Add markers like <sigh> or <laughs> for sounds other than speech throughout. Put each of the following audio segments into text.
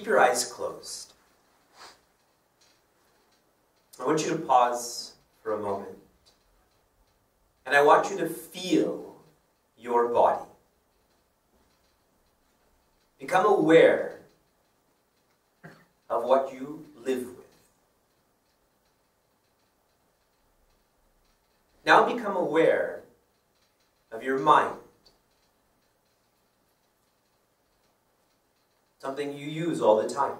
keep your eyes closed. I want you to pause for a moment. And I want you to feel your body. Become aware of what you live with. Now become aware of your mind. Something you use all the time.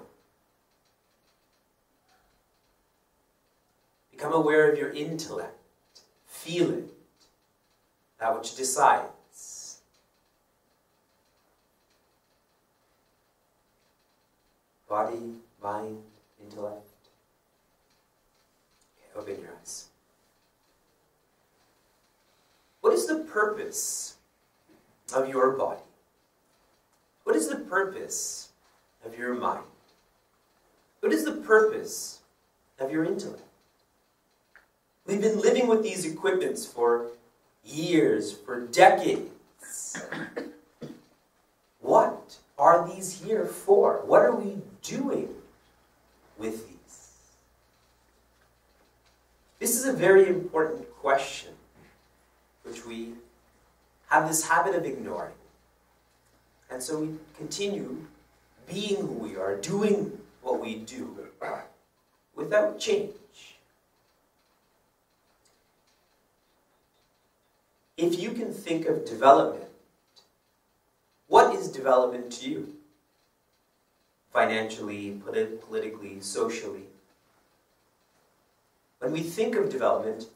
Become aware of your intellect. Feel it. That which decides. Body, mind, intellect. Okay, open your eyes. What is the purpose of your body? What is the purpose of your mind? What is the purpose of your intellect? We've been living with these equipments for years, for decades. What are these here for? What are we doing with these? This is a very important question, which we have this habit of ignoring. And so we continue being who we are, doing what we do, <clears throat> without change. If you can think of development, what is development to you? Financially, polit- politically, socially. When we think of development,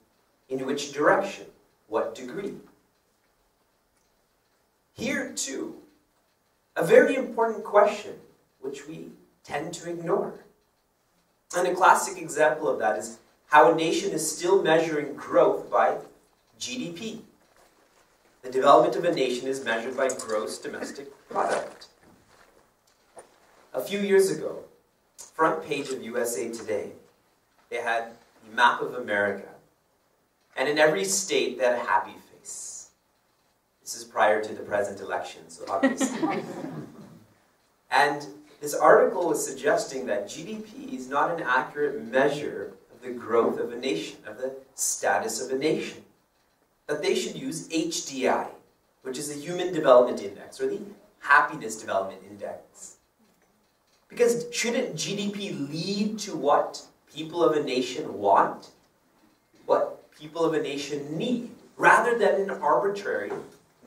in which direction? What degree? Here, too, a very important question which we tend to ignore. And a classic example of that is how a nation is still measuring growth by GDP. The development of a nation is measured by gross domestic product. A few years ago, front page of USA Today, they had a map of America. And in every state, they had a happy face. This is prior to the present election, so obviously. <laughs> and this article was suggesting that GDP is not an accurate measure of the growth of a nation, of the status of a nation that they should use HDI, which is the Human Development Index, or the Happiness Development Index. Because shouldn't GDP lead to what people of a nation want? What people of a nation need, rather than an arbitrary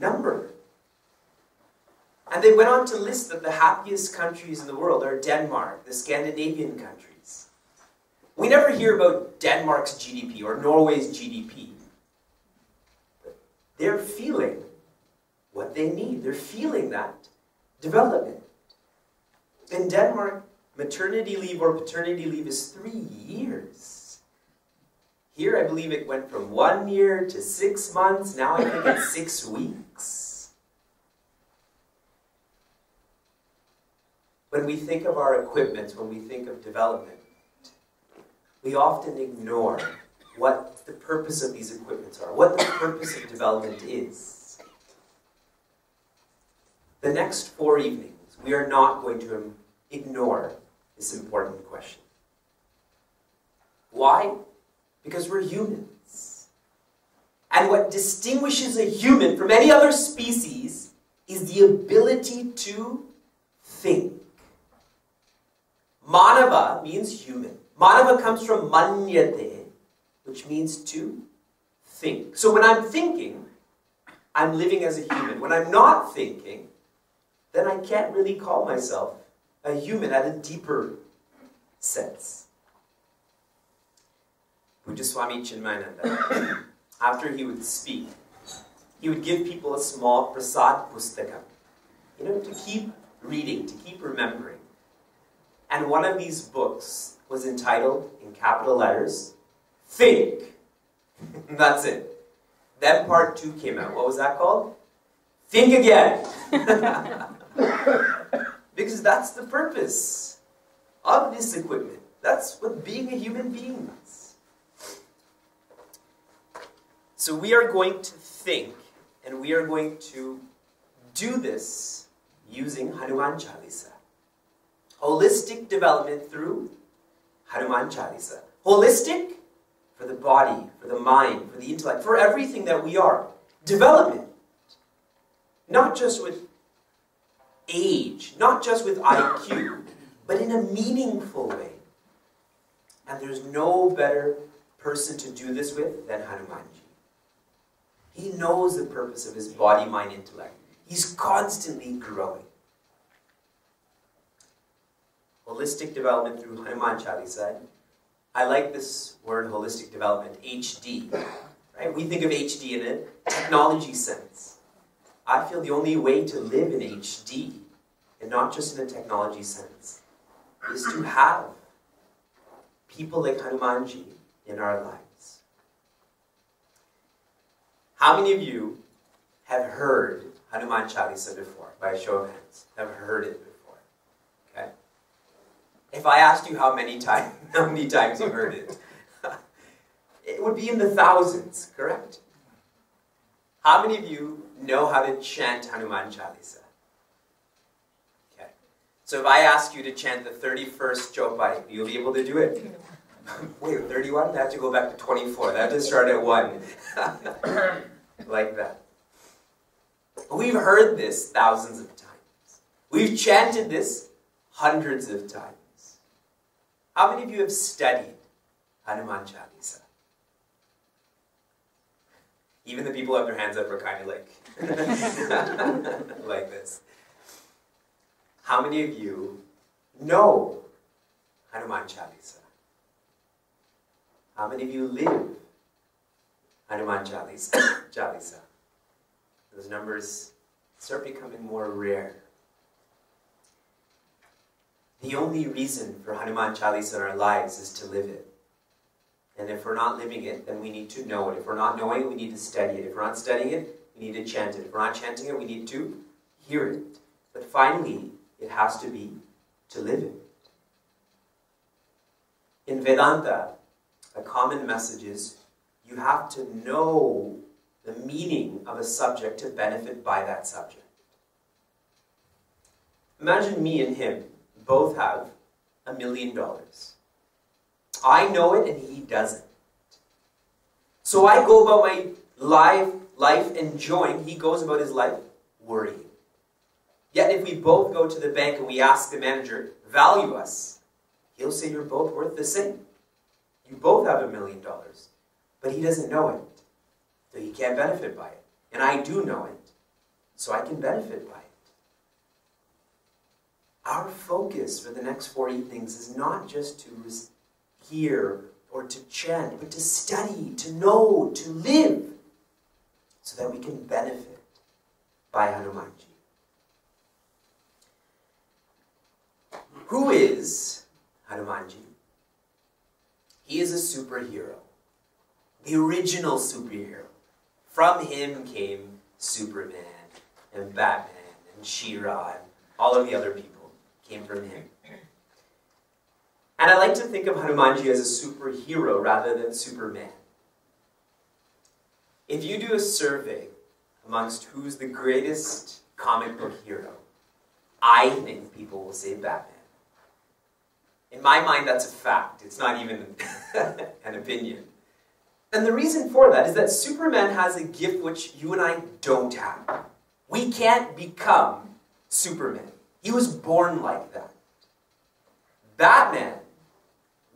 number? And they went on to list that the happiest countries in the world are Denmark, the Scandinavian countries. We never hear about Denmark's GDP or Norway's GDP. They're feeling what they need. They're feeling that development. In Denmark, maternity leave or paternity leave is three years. Here, I believe it went from one year to six months. Now I think it's six weeks. When we think of our equipment, when we think of development, we often ignore what the purpose of these equipments are, what the purpose of development is. The next four evenings, we are not going to ignore this important question. Why? Because we're humans. And what distinguishes a human from any other species is the ability to think. Manava means human. Manava comes from manyate, which means to think. So when I'm thinking, I'm living as a human. When I'm not thinking, then I can't really call myself a human at a deeper sense. Pujya Swami Chinmayananda, <coughs> after he would speak, he would give people a small prasad pustakam, you know, to keep reading, to keep remembering. And one of these books was entitled, in capital letters, Think. <laughs> That's it. Then part two came out. What was that called? Think again. <laughs> because that's the purpose of this equipment. That's what being a human being is. So we are going to think, and we are going to do this using Hanuman Chalisa. Holistic development through Hanuman Chalisa. Holistic for the body, for the mind, for the intellect, for everything that we are. Development. Not just with age, not just with IQ, but in a meaningful way. And there's no better person to do this with than Hanumanji. He knows the purpose of his body, mind, intellect. He's constantly growing. Holistic development through Hanuman Chalisa. I like this word holistic development, HD. Right? We think of HD in a technology sense. I feel the only way to live in HD, and not just in a technology sense, is to have people like Hanumanji in our lives. How many of you have heard Hanuman Chalisa before, by a show of hands? Have heard it? If I asked you how many times, <laughs> how many times you heard it, <laughs> it would be in the thousands, correct? How many of you know how to chant Hanuman Chalisa? Okay. So if I ask you to chant the 31st Chopai, you'll be able to do it? <laughs> Wait, 31? I have to go back to 24. That have to start at 1. like that. We've heard this thousands of times. We've chanted this hundreds of times. How many of you have studied Hanuman Chalisa? Even the people who have their hands up are kind of like, <laughs> like this. How many of you know Hanuman Chalisa? How many of you live Hanuman Chalisa? <coughs> Those numbers start becoming more rare. The only reason for Hanuman Chalisa in our lives is to live it. And if we're not living it, then we need to know it. If we're not knowing it, we need to study it. If we're not studying it, we need to chant it. If we're not chanting it, we need to hear it. But finally, it has to be to live it. In Vedanta, a common message is you have to know the meaning of a subject to benefit by that subject. Imagine me and him both have a million dollars. I know it and he doesn't. So I go about my life, life enjoying, he goes about his life worrying. Yet if we both go to the bank and we ask the manager, value us, he'll say you're both worth the same. You both have a million dollars. But he doesn't know it. So he can't benefit by it. And I do know it. So I can benefit by it. Our focus for the next four evenings is not just to hear or to chant, but to study, to know, to live, so that we can benefit by Hanumanji. Who is Hanumanji? He is a superhero, the original superhero. From him came Superman and Batman and She-Ra and all of the other people came from him. And I like to think of Hanumanji as a superhero rather than Superman. If you do a survey amongst who's the greatest comic book hero, I think people will say Batman. In my mind, that's a fact. It's not even <laughs> an opinion. And the reason for that is that Superman has a gift which you and I don't have. We can't become Superman. He was born like that. Batman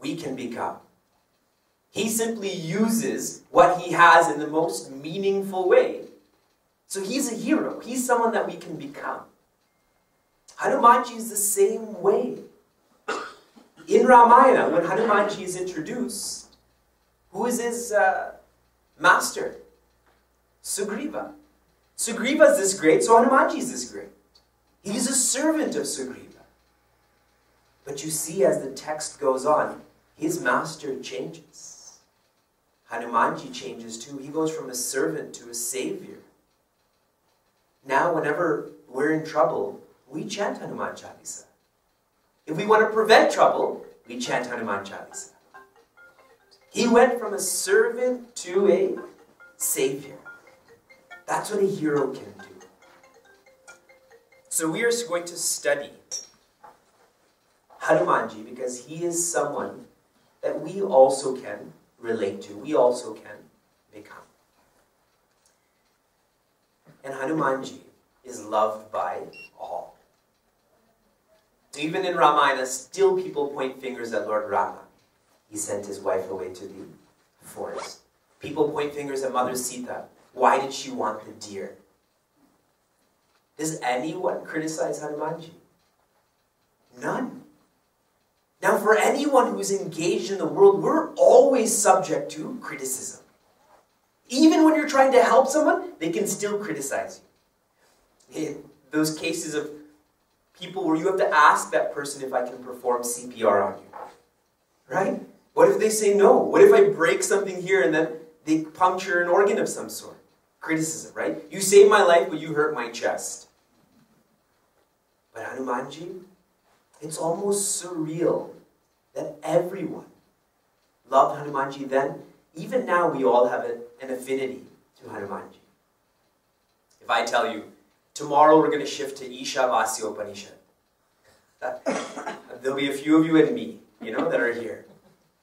we can become. He simply uses what he has in the most meaningful way. So he's a hero. He's someone that we can become. Hanumanji is the same way. In Ramayana, when Hanumanji is introduced, who is his uh, master? Sugriva. Sugriva is this great, so Hanumanji is this great. He's a servant of Sugriva. But you see, as the text goes on, his master changes. Hanumanji changes too. He goes from a servant to a savior. Now, whenever we're in trouble, we chant Hanuman Chalisa. If we want to prevent trouble, we chant Hanuman Chalisa. He went from a servant to a savior. That's what a hero can do. So we are going to study Hanumanji because he is someone that we also can relate to, we also can become. And Hanumanji is loved by all. Even in Ramayana, still people point fingers at Lord Rama. He sent his wife away to the forest. People point fingers at Mother Sita. Why did she want the deer? Does anyone criticize Hanumanji? None. Now, for anyone who's engaged in the world, we're always subject to criticism. Even when you're trying to help someone, they can still criticize you. In those cases of people where you have to ask that person if I can perform CPR on you. Right? What if they say no? What if I break something here and then they puncture an organ of some sort? Criticism, right? You saved my life, but you hurt my chest. But Hanumanji, it's almost surreal that everyone loved Hanumanji then. Even now, we all have an affinity to Hanumanji. If I tell you, tomorrow we're going to shift to Ishavasya Upanishad, <laughs> there'll be a few of you and me, you know, that are here.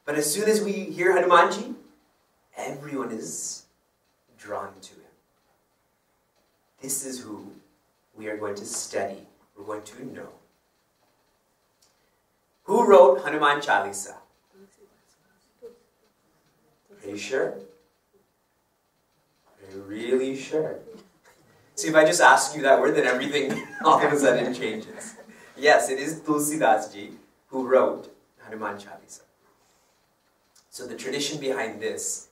But as soon as we hear Hanumanji, everyone is drawn to him. This is who we are going to study, we're going to know. Who wrote Hanuman Chalisa? Are you sure? Are you really sure? See, if I just ask you that word, then everything <laughs> all of a sudden changes. Yes, it is Tulsidas ji who wrote Hanuman Chalisa. So the tradition behind this,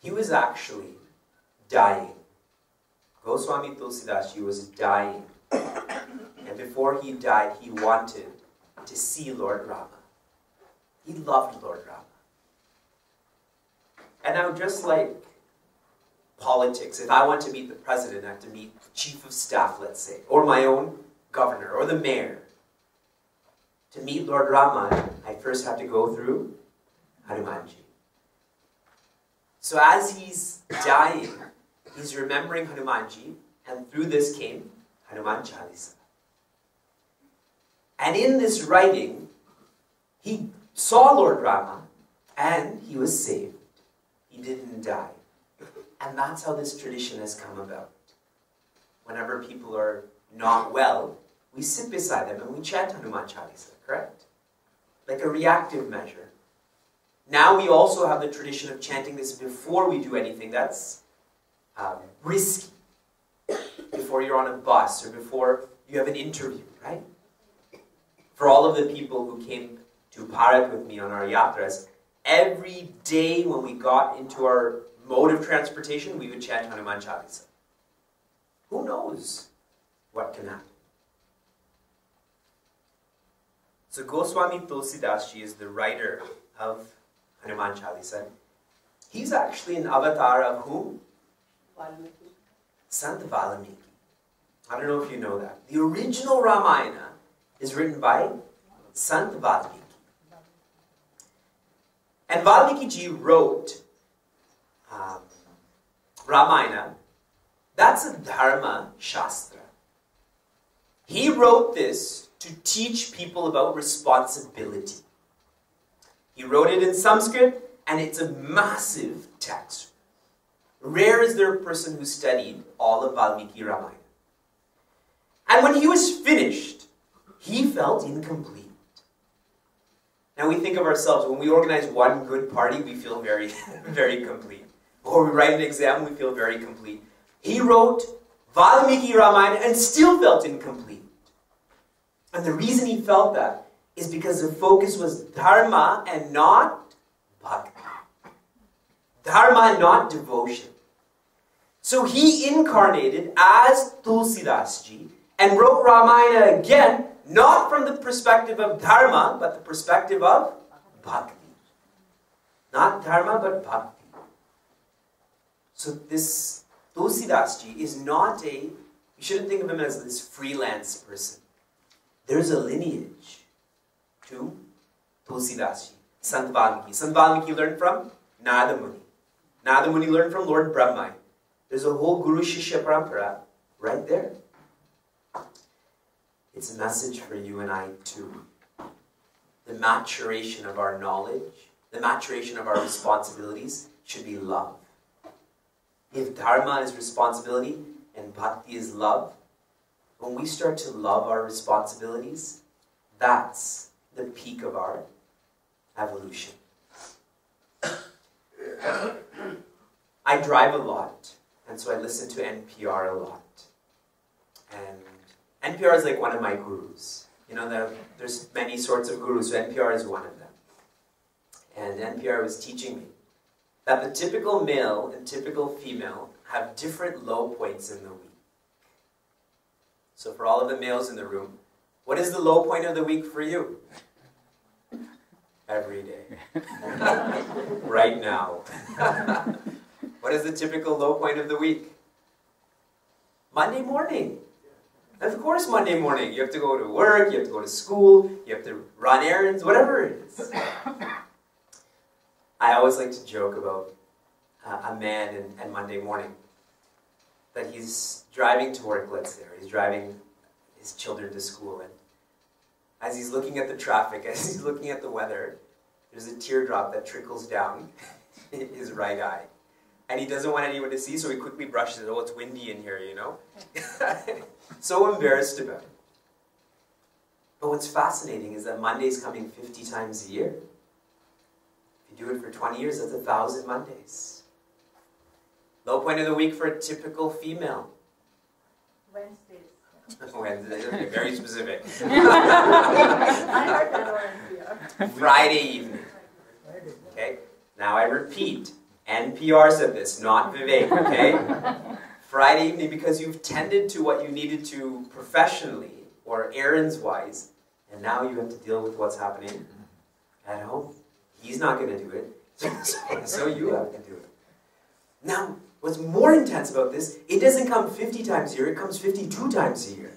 he was actually dying. Goswami Tulsidas was dying. And before he died, he wanted to see Lord Rama. He loved Lord Rama. And now, just like politics, if I want to meet the president, I have to meet the chief of staff, let's say, or my own governor, or the mayor. To meet Lord Rama, I first have to go through Hanumanji. So as he's dying, he's remembering Hanumanji, and through this came Hanuman Chalisa. And in this writing, he saw Lord Rama and he was saved. He didn't die. And that's how this tradition has come about. Whenever people are not well, we sit beside them and we chant Hanuman Chalisa, correct? Like a reactive measure. Now we also have the tradition of chanting this before we do anything that's um, risky. Before you're on a bus or before you have an interview, right? for all of the people who came to Bharat with me on our yatras, every day when we got into our mode of transportation, we would chant Hanuman Chalisa. Who knows what can happen? So Goswami Tulsidas is the writer of Hanuman Chalisa. He's actually an avatar of whom? Valmiki. Sant Valmiki. I don't know if you know that. The original Ramayana is written by Sant Valmiki. And Valmiki ji wrote um, Ramayana. That's a Dharma Shastra. He wrote this to teach people about responsibility. He wrote it in Sanskrit, and it's a massive text. Rare is there a person who studied all of Valmiki Ramayana. And when he was finished, he felt incomplete. Now we think of ourselves, when we organize one good party, we feel very, <laughs> very complete. Or we write an exam, we feel very complete. He wrote Valmiki Ramayana and still felt incomplete. And the reason he felt that is because the focus was dharma and not bhakti. Dharma not devotion. So he incarnated as Tulsidas ji and wrote Ramayana again not from the perspective of dharma, but the perspective of bhakti. Not dharma, but bhakti. So this Tulsidas ji is not a, you shouldn't think of him as this freelance person. There's a lineage to Tulsidas ji, Sant Valmiki. Sant Valmiki learned from Narada Muni. Narada Muni learned from Lord Brahma. There's a whole Guru Shishya Parampara right there. It's a message for you and I too. The maturation of our knowledge, the maturation of our responsibilities should be love. If dharma is responsibility and bhakti is love, when we start to love our responsibilities, that's the peak of our evolution. <coughs> I drive a lot, and so I listen to NPR a lot. And NPR is like one of my gurus. You know, there, there's many sorts of gurus, so NPR is one of them. And NPR was teaching me that the typical male and typical female have different low points in the week. So for all of the males in the room, what is the low point of the week for you? Every day. <laughs> right now. <laughs> what is the typical low point of the week? Monday morning. Of course, Monday morning. You have to go to work, you have to go to school, you have to run errands, whatever it is. I always like to joke about uh, a man and, and Monday morning. That he's driving to work, let's say, or he's driving his children to school, and as he's looking at the traffic, <laughs> as he's looking at the weather, there's a teardrop that trickles down <laughs> his right eye. And he doesn't want anyone to see, so he quickly brushes it. Oh, it's windy in here, you know? <laughs> so embarrassed about it. But what's fascinating is that Monday's coming 50 times a year. If you do it for 20 years, that's a thousand Mondays. Low point of the week for a typical female. Wednesdays. <laughs> Wednesday, very specific. <laughs> I heard that on Friday evening. Okay? Now I repeat, NPR said this, not Vivek, okay? <laughs> Friday evening because you've tended to what you needed to professionally or errands wise, and now you have to deal with what's happening at home. He's not going to do it, <laughs> so, so you have to do it. Now, what's more intense about this, it doesn't come 50 times a year, it comes 52 times a year.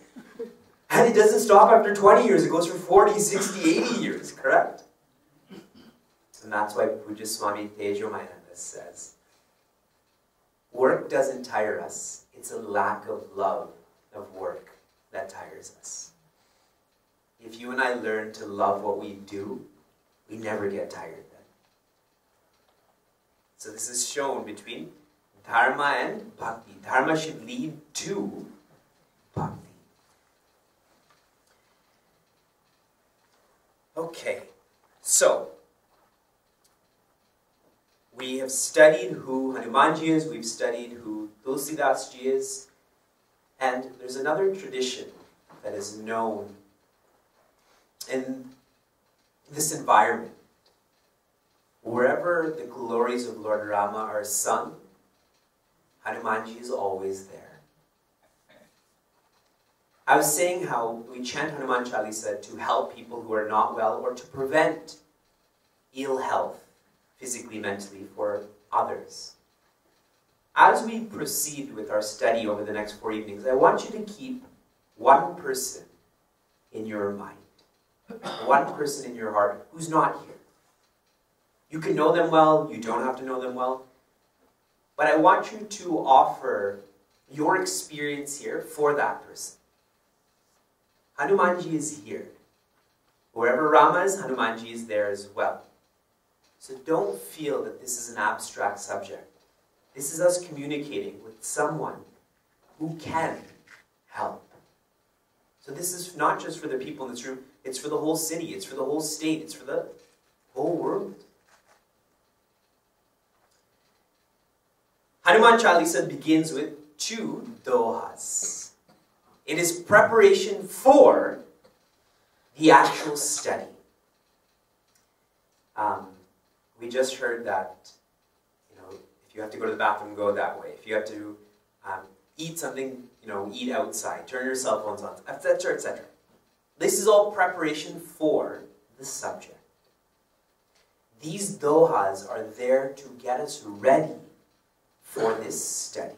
And it doesn't stop after 20 years, it goes for 40, 60, 80 years, correct? And that's why Puja Swami Tejo Pujaswami Says, work doesn't tire us, it's a lack of love of work that tires us. If you and I learn to love what we do, we never get tired then. So this is shown between dharma and bhakti. Dharma should lead to bhakti. Okay, so we have studied who Hanumanji is, we've studied who Tulsidas ji is, and there's another tradition that is known in this environment. Wherever the glories of Lord Rama are sung, Hanumanji is always there. I was saying how we chant Hanuman Chalisa to help people who are not well or to prevent ill health, physically, mentally, for others. As we proceed with our study over the next four evenings, I want you to keep one person in your mind, one person in your heart who's not here. You can know them well, you don't have to know them well, but I want you to offer your experience here for that person. Hanumanji is here. Wherever Rama is, Hanumanji is there as well. So don't feel that this is an abstract subject. This is us communicating with someone who can help. So this is not just for the people in this room, it's for the whole city, it's for the whole state, it's for the whole world. Hanuman Chalisa begins with two dohas. It is preparation for the actual study. Um, we just heard that, you know, if you have to go to the bathroom, go that way. If you have to um, eat something, you know, eat outside, turn your cell phones on, etc., etc. This is all preparation for the subject. These dohas are there to get us ready for this study.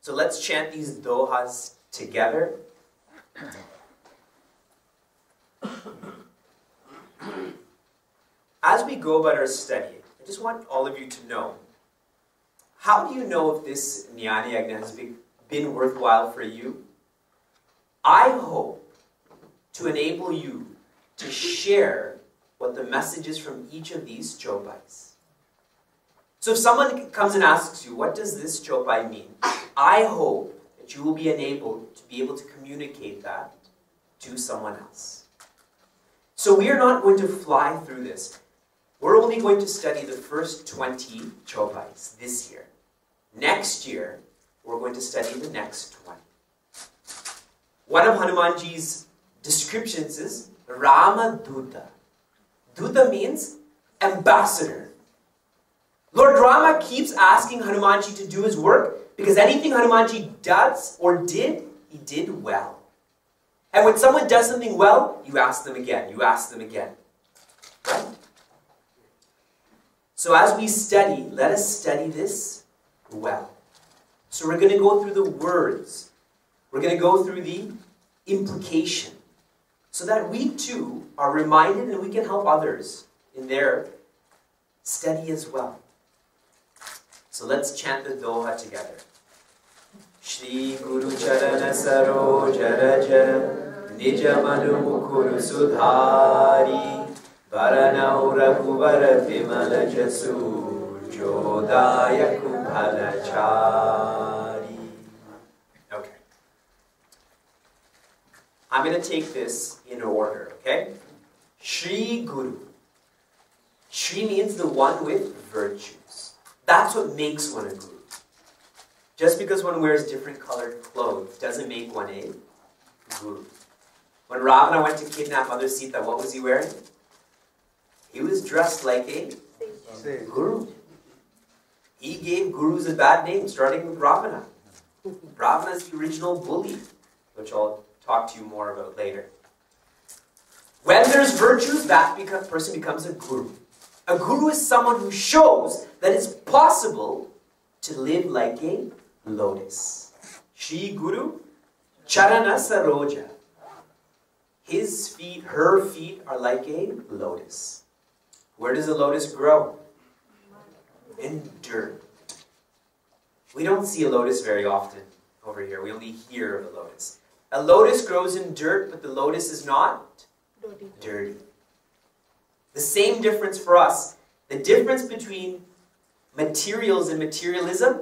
So let's chant these dohas together. As we go about our study, I just want all of you to know how do you know if this Jnana has been worthwhile for you? I hope to enable you to share what the message is from each of these chopai. So if someone comes and asks you, what does this chopai mean? I hope that you will be enabled to be able to communicate that to someone else. So we are not going to fly through this. We're only going to study the first 20 chopais this year. Next year, we're going to study the next 20. One of Hanumanji's descriptions is Rama Duta. Duta means ambassador. Lord Rama keeps asking Hanumanji to do his work because anything Hanumanji does or did, he did well. And when someone does something well, you ask them again, you ask them again. Right? So as we study, let us study this well. So we're going to go through the words. We're going to go through the implication. So that we too are reminded and we can help others in their study as well. So let's chant the Doha together. Shri Guru Charana Saroj Raja Nija Manu Mukuru Sudhari Okay. I'm going to take this in order, okay? Shri Guru. Shri means the one with virtues. That's what makes one a guru. Just because one wears different colored clothes doesn't make one a guru. When Ravana went to kidnap Mother Sita, what was he wearing? He was dressed like a guru. He gave gurus a bad name, starting with Ravana. Ravana is the original bully, which I'll talk to you more about later. When there's virtues, that person becomes a guru. A guru is someone who shows that it's possible to live like a lotus. Shri Guru Charana Saroja. His feet, her feet are like a lotus. Where does a lotus grow? In dirt. We don't see a lotus very often over here. We only hear of a lotus. A lotus grows in dirt, but the lotus is not dirty. The same difference for us. The difference between materials and materialism.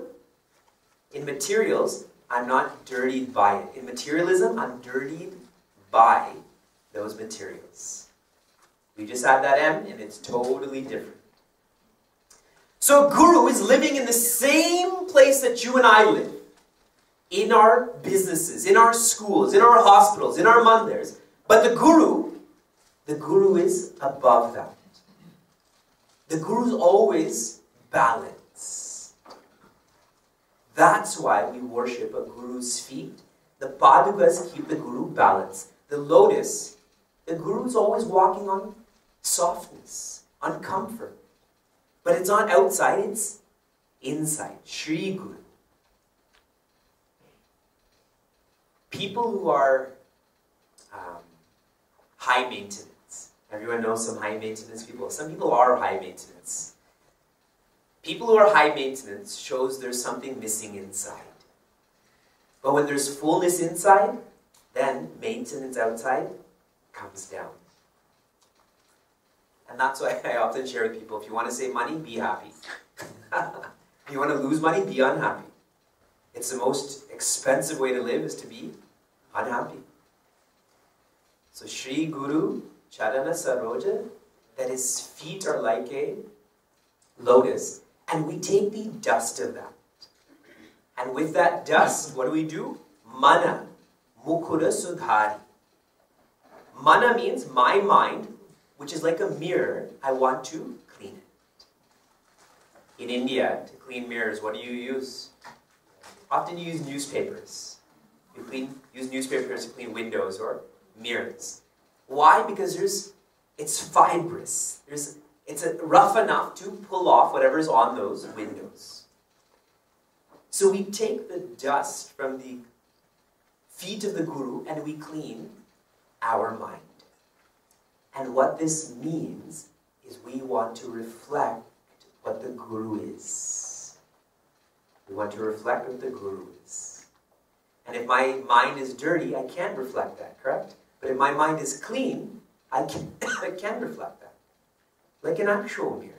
In materials, I'm not dirtied by it. In materialism, I'm dirtied by those materials. We just add that M and it's totally different. So Guru is living in the same place that you and I live. In our businesses, in our schools, in our hospitals, in our mandirs. But the Guru the guru is above that. The guru is always balance. That's why we worship a guru's feet. The padukas keep the guru balanced. The lotus, the guru is always walking on softness, on comfort. But it's not outside, it's inside. Sri Guru. People who are um, high maintenance Everyone knows some high maintenance people. Some people are high maintenance. People who are high maintenance shows there's something missing inside. But when there's fullness inside, then maintenance outside comes down. And that's why I often share with people, if you want to save money, be happy. <laughs> if you want to lose money, be unhappy. It's the most expensive way to live is to be unhappy. So Sri Guru Charana Saroja, that his feet are like a lotus, and we take the dust of that. And with that dust, what do we do? Mana, mukura sudhari. Mana means my mind, which is like a mirror. I want to clean it. In India, to clean mirrors, what do you use? Often you use newspapers. You clean, use newspapers to clean windows or mirrors. Why? Because there's, it's fibrous. There's, it's a, rough enough to pull off whatever's on those windows. So we take the dust from the feet of the Guru and we clean our mind. And what this means is we want to reflect what the Guru is. We want to reflect what the Guru is. And if my mind is dirty, I can't reflect that, correct? But if my mind is clean, I can, <coughs> I can reflect that. Like an actual mirror.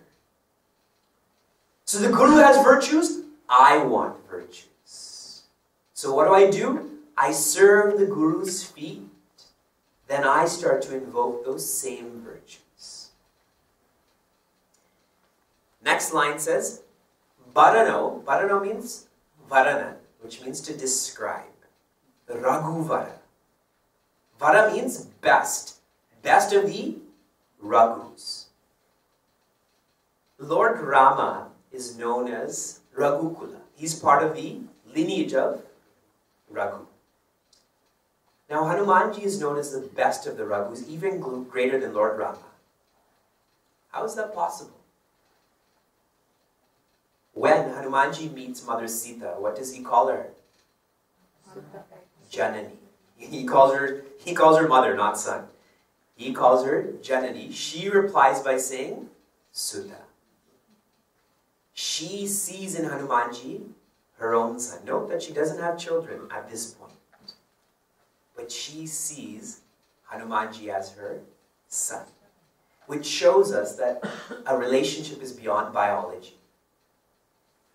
So the Guru has virtues, I want virtues. So what do I do? I serve the Guru's feet, then I start to invoke those same virtues. Next line says, Varano, Varano means Varana, which means to describe. Raghuvara. Vara means best, best of the Raghus. Lord Rama is known as Raghukula. He's part of the lineage of Raghu. Now, Hanumanji is known as the best of the Raghus, even greater than Lord Rama. How is that possible? When Hanumanji meets Mother Sita, what does he call her? Janani. He calls her he calls her mother, not son. He calls her Janani. She replies by saying Suta. She sees in Hanumanji her own son. Note that she doesn't have children at this point. But she sees Hanumanji as her son. Which shows us that a relationship is beyond biology.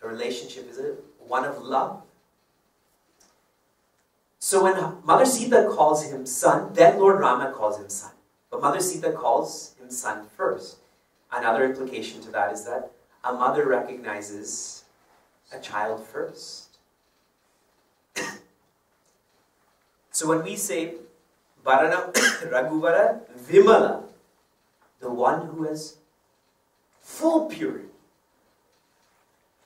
A relationship is a, one of love. So when Mother Sita calls him son, then Lord Rama calls him son. But Mother Sita calls him son first. Another implication to that is that a mother recognizes a child first. <coughs> so when we say Varana <coughs> Raghuvara Vimala, the one who has full purity,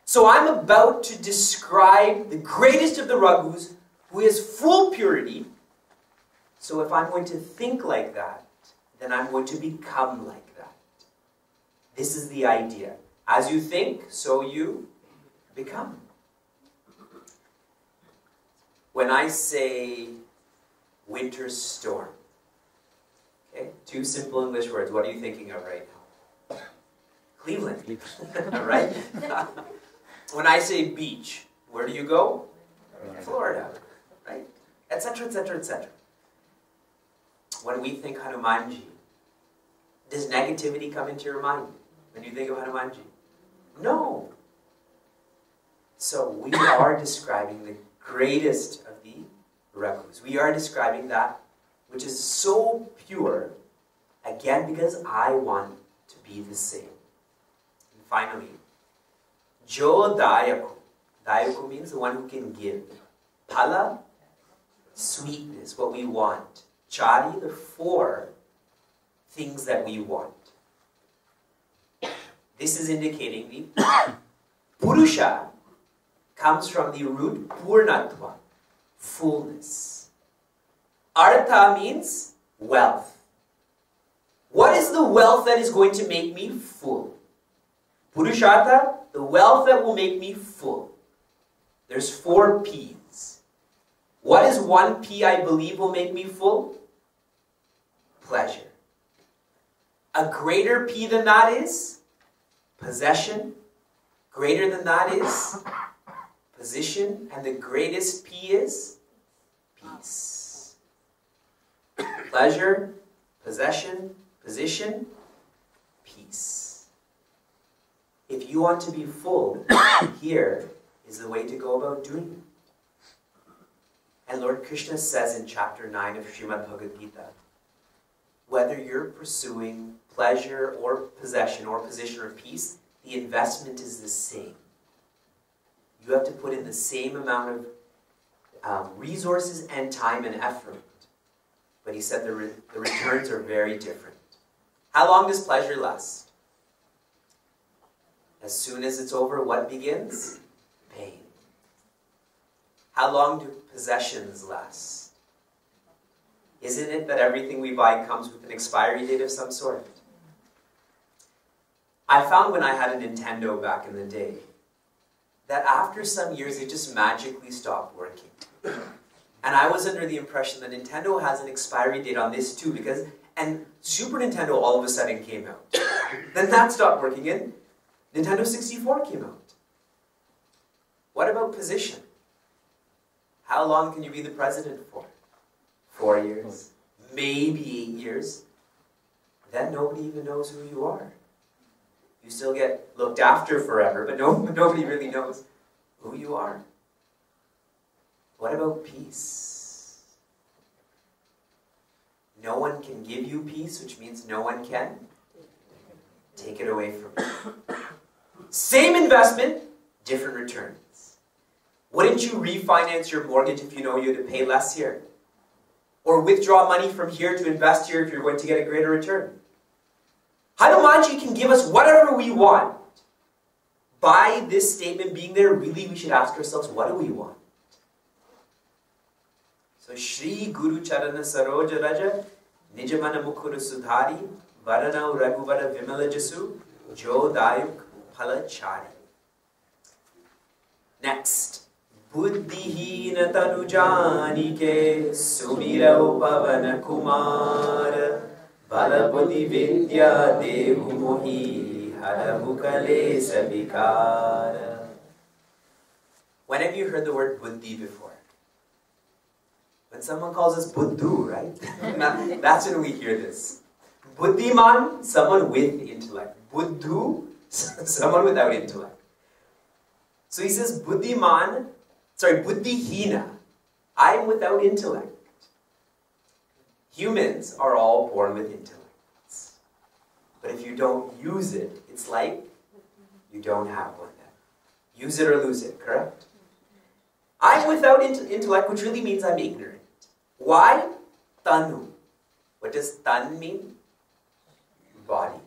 so I'm about to describe the greatest of the Raghus who is full purity. So if I'm going to think like that, then I'm going to become like that. This is the idea. As you think, so you become. When I say winter storm, okay, two simple English words, what are you thinking of right now? Cleveland, <laughs> right? <laughs> When I say beach, where do you go? Florida, right? Etc., etc., etc. When we think Hanumanji, does negativity come into your mind when you think of Hanumanji? No. So we are describing the greatest Raghus. We are describing that which is so pure, again, because I want to be the same. And finally, Jo Dayaku. Dayaku means the one who can give. Pala, sweetness, what we want. Chari, the four things that we want. This is indicating the <coughs> Purusha comes from the root Purnatva, fullness. Artha means wealth. What is the wealth that is going to make me full? Purushartha, the wealth that will make me full. There's four P's. What is one P I believe will make me full? Pleasure. A greater P than that is possession. Greater than that is position. And the greatest P is peace. Pleasure, possession, position, peace. If you want to be full, <coughs> here is the way to go about doing it. And Lord Krishna says in chapter 9 of Srimad Bhagavad Gita, whether you're pursuing pleasure or possession or position or peace, the investment is the same. You have to put in the same amount of um, resources and time and effort. But he said the, re the returns are very different. How long does pleasure last? As soon as it's over, what begins? Pain. How long do possessions last? Isn't it that everything we buy comes with an expiry date of some sort? I found when I had a Nintendo back in the day that after some years it just magically stopped working. And I was under the impression that Nintendo has an expiry date on this too because and Super Nintendo all of a sudden came out. then that stopped working and Nintendo 64 came out. What about position? How long can you be the president for? Four years? Maybe eight years? then nobody even knows who you are. You still get looked after forever, but no, <laughs> nobody really knows who you are. What about peace? No one can give you peace, which means no one can take it away from you. Same investment, different returns. Wouldn't you refinance your mortgage if you know you had to pay less here? Or withdraw money from here to invest here if you're going to get a greater return? Hanumanji can give us whatever we want. By this statement being there, really we should ask ourselves, what do we want? So Shri Guru Charana Saroja Raja Nijamana Mukura Sudhari Varanau Raghuvara Vimala Jasu Jo Dayuk Palachari. Next. बुद्धिहीन तनु जानी के सुमिरौ पवन कुमार పరపతి విద్యా దేవుమోహి హరము కలేశ వికార When have you heard the word buddhi before? When someone calls us buddhu, right? <laughs> That's when we hear this. Buddhiman, someone with intellect. Buddhu, <laughs> someone without intellect. So he says buddhiman, sorry, buddhihina. I am without intellect. Humans are all born with intellects. But if you don't use it, it's like you don't have one then. Use it or lose it, correct? I'm without int- intellect, which really means I'm ignorant. Why? Tanu. What does tan mean? Body.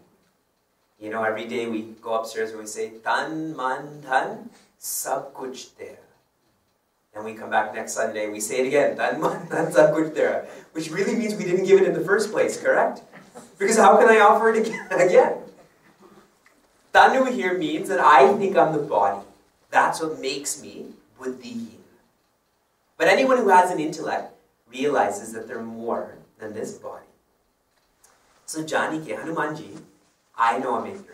You know, every day we go upstairs and we say, Tan man dhan, sab kuch there. And we come back next Sunday we say it again. <laughs> Which really means we didn't give it in the first place, correct? Because how can I offer it <laughs> again? Tanu here means that I think I'm the body. That's what makes me buddhihin. But anyone who has an intellect realizes that they're more than this body. So Jani ke Hanumanji, I know I'm ignorant.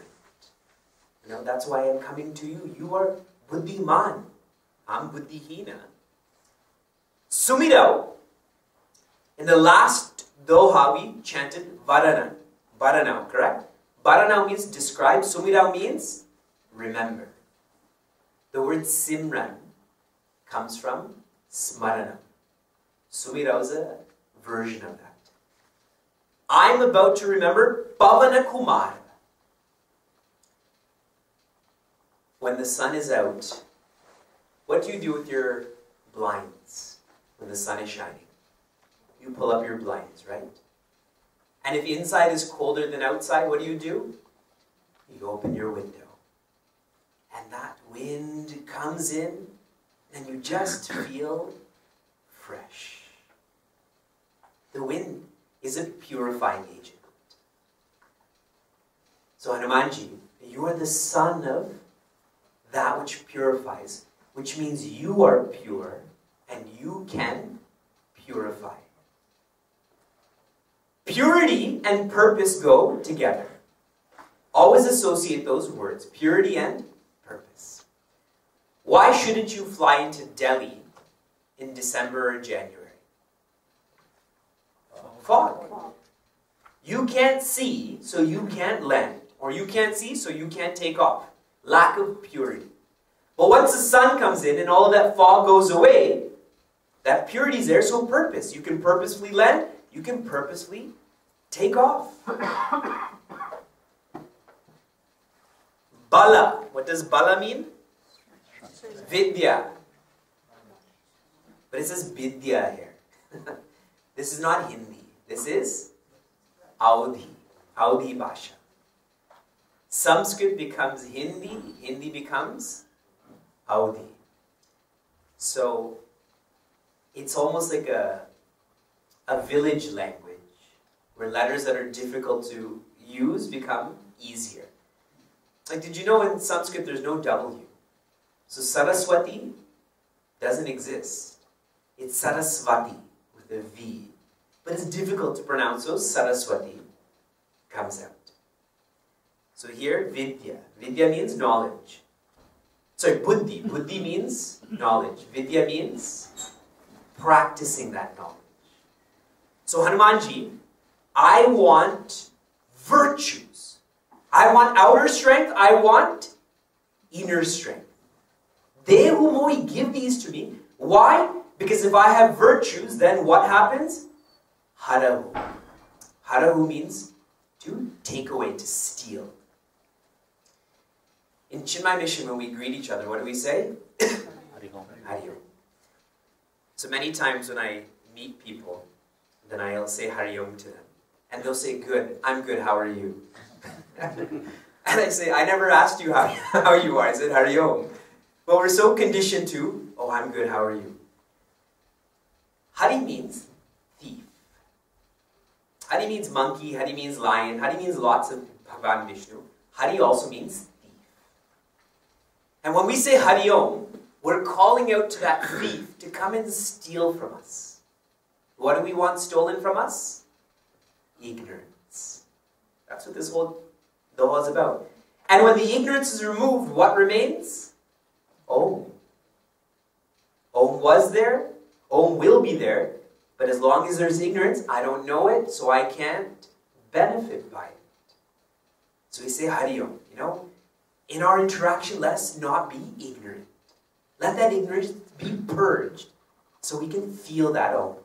You know, that's why I'm coming to you. You are buddhiman. I'm buddhihina. Sumiro, in the last doha we chanted Varana. Varanam, correct? Varanam means describe. Sumira means remember. The word Simran comes from Smarana. Sumira is a version of that. I'm about to remember Pavana Kumar. When the sun is out, what do you do with your blinds when the sun is shining? You pull up your blinds, right? And if inside is colder than outside, what do you do? You open your window. And that wind comes in, and you just <coughs> feel fresh. The wind is a purifying agent. So, Hanumanji, you are the son of that which purifies, which means you are pure and you can purify. Purity and purpose go together. Always associate those words, purity and purpose. Why shouldn't you fly into Delhi in December or January? Fog. You can't see, so you can't land. Or you can't see, so you can't take off. Lack of purity. But once the sun comes in and all of that fog goes away, that purity is there, so purpose. You can purposefully land, you can purposefully take off. Bala. What does bala mean? Vidya. But it says Vidya here. <laughs> this is not Hindi. This is Audhi. Audhi Bhasha. Sanskrit becomes Hindi, Hindi becomes Audhi. So it's almost like a, a village language where letters that are difficult to use become easier. Like, did you know in Sanskrit there's no W? So Saraswati doesn't exist. It's Saraswati with a V. But it's difficult to pronounce, so Saraswati comes out. So here, Vidya. Vidya means knowledge. Sorry, Buddhi. Buddhi means knowledge. Vidya means practicing that knowledge. So Hanumanji, I want virtues. I want outer strength, I want inner strength. They whom will give these to me. Why? Because if I have virtues, then what happens? Harahu. Harahu means to take away, to steal. In Chinmaya Mission, when we greet each other, what do we say? So many times when I meet people, then I'll say Hariom to them. And they'll say, Good, I'm good, how are you? <laughs> and I say, I never asked you how, <laughs> how you are. I said, Hariom. But we're so conditioned to, Oh, I'm good, how are you? Hari means thief. Hari means monkey, Hari means lion, Hari means lots of Bhagavan Vishnu. Hari also means thief. And when we say Hariom, we're calling out to that thief to come and steal from us. What do we want stolen from us? Ignorance. That's what this whole Doha is about. And when the ignorance is removed, what remains? Om. Om was there, Om will be there, but as long as there's ignorance, I don't know it, so I can't benefit by it. So we say Hariom, you know, in our interaction, let us not be ignorant. Let that ignorance be purged so we can feel that Om.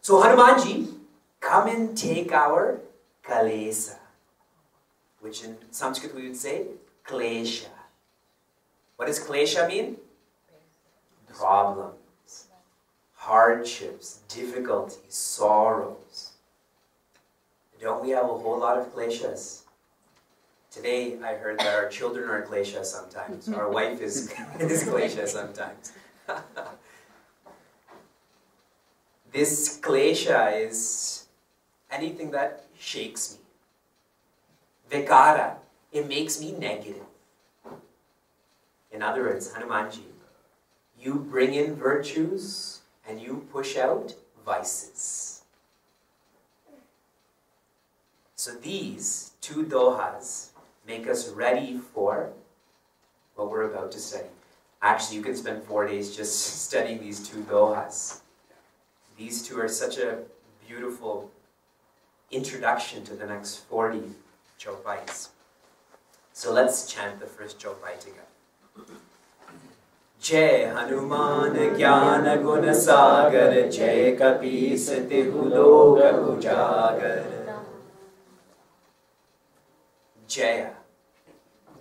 So Hanumanji, come and take our kalesa, which in Sanskrit we would say klesha. What does klesha mean? Problems, hardships, difficulties, sorrows. Don't we have a whole lot of kleshas? Today I heard that our children are klesha sometimes. Our <laughs> wife is, <laughs> is klesha sometimes. <laughs> this klesha is anything that shakes me. Vikara, it makes me negative. In other words, Hanumanji, you bring in virtues and you push out vices. So these two dohas make us ready for what we're about to study. Actually, you can spend four days just <laughs> studying these two dohas. These two are such a beautiful introduction to the next 40 chopais. So let's chant the first chopai together. जय हनुमान ज्ञान गुण सागर जय कपीस तिहु लोक उजागर Jaya.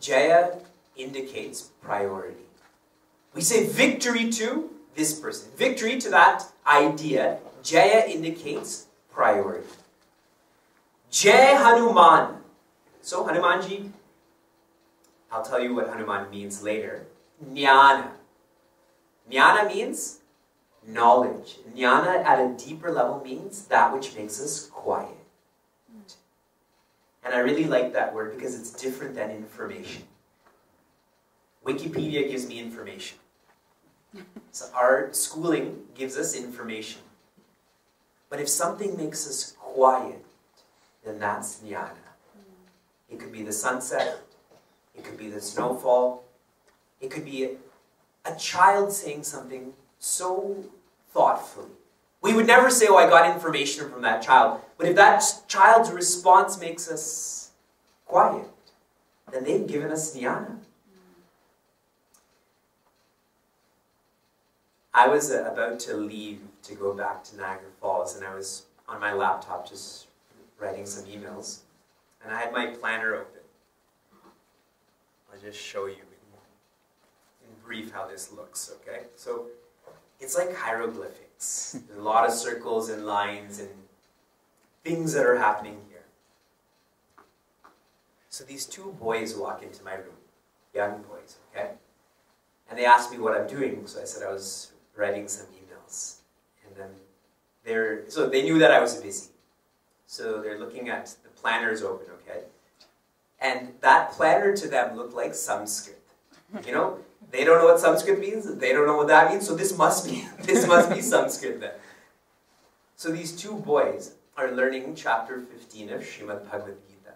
Jaya indicates priority. We say victory to this person, victory to that idea. Jaya indicates priority. Jai Hanuman. So Hanumanji, I'll tell you what Hanuman means later. Jnana. Jnana means knowledge. Jnana at a deeper level means that which makes us quiet. And I really like that word because it's different than information. Wikipedia gives me information. <laughs> So our schooling gives us information. But if something makes us quiet, then that's jnana. It could be the sunset, it could be the snowfall, it could be a, a child saying something so thoughtfully. We would never say, oh, I got information from that child. But if that child's response makes us quiet, then they've given us jnana. I was uh, about to leave to go back to Niagara Falls, and I was on my laptop just writing some emails, and I had my planner open. I'll just show you in, brief how this looks, okay? So it's like hieroglyphics. A lot of circles and lines and things that are happening here. So these two boys walk into my room, young boys, okay? And they asked me what I'm doing, so I said I was writing some emails. And then they're, so they knew that I was busy. So they're looking at the planners open, okay? And that planner to them looked like Sanskrit. You know, they don't know what Sanskrit means, they don't know what that means, so this must be <laughs> this must be Sanskrit then. So these two boys are learning chapter 15 of Srimad Bhagavad Gita.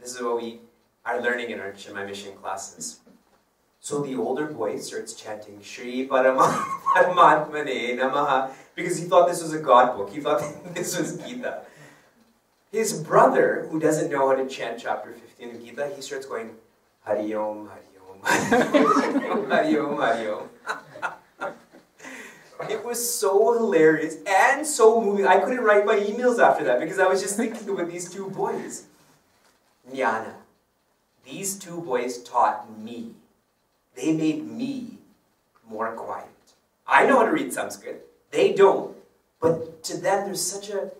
This is what we are learning in our Chinmaya Mission classes. So the older boy starts chanting Shri <laughs> Paramatmane Namaha because he thought this was a God book. He thought <laughs> this was Gita. his brother, who doesn't know how to chant chapter 15 of Gita, he starts going, Hari Om, Hari Hari Om. It was so hilarious and so moving. I couldn't write my emails after that because I was just thinking about these two boys. Jnana. These two boys taught me. They made me more quiet. I know how to read Sanskrit. They don't. But to them, there's such a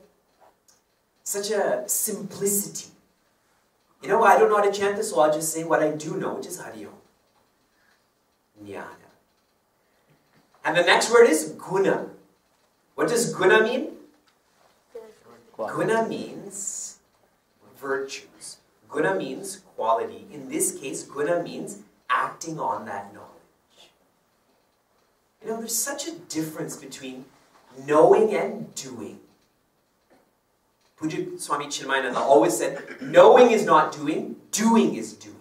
such a simplicity. You know, I don't know how to chant this, so I'll just say what I do know, which is Hari Om. Jnana. And the next word is guna. What does guna mean? Guna means virtues. Guna means quality. In this case, guna means acting on that knowledge. You know, there's such a difference between knowing and doing. Pujya Swami Chinmayananda always said, knowing is not doing, doing is doing.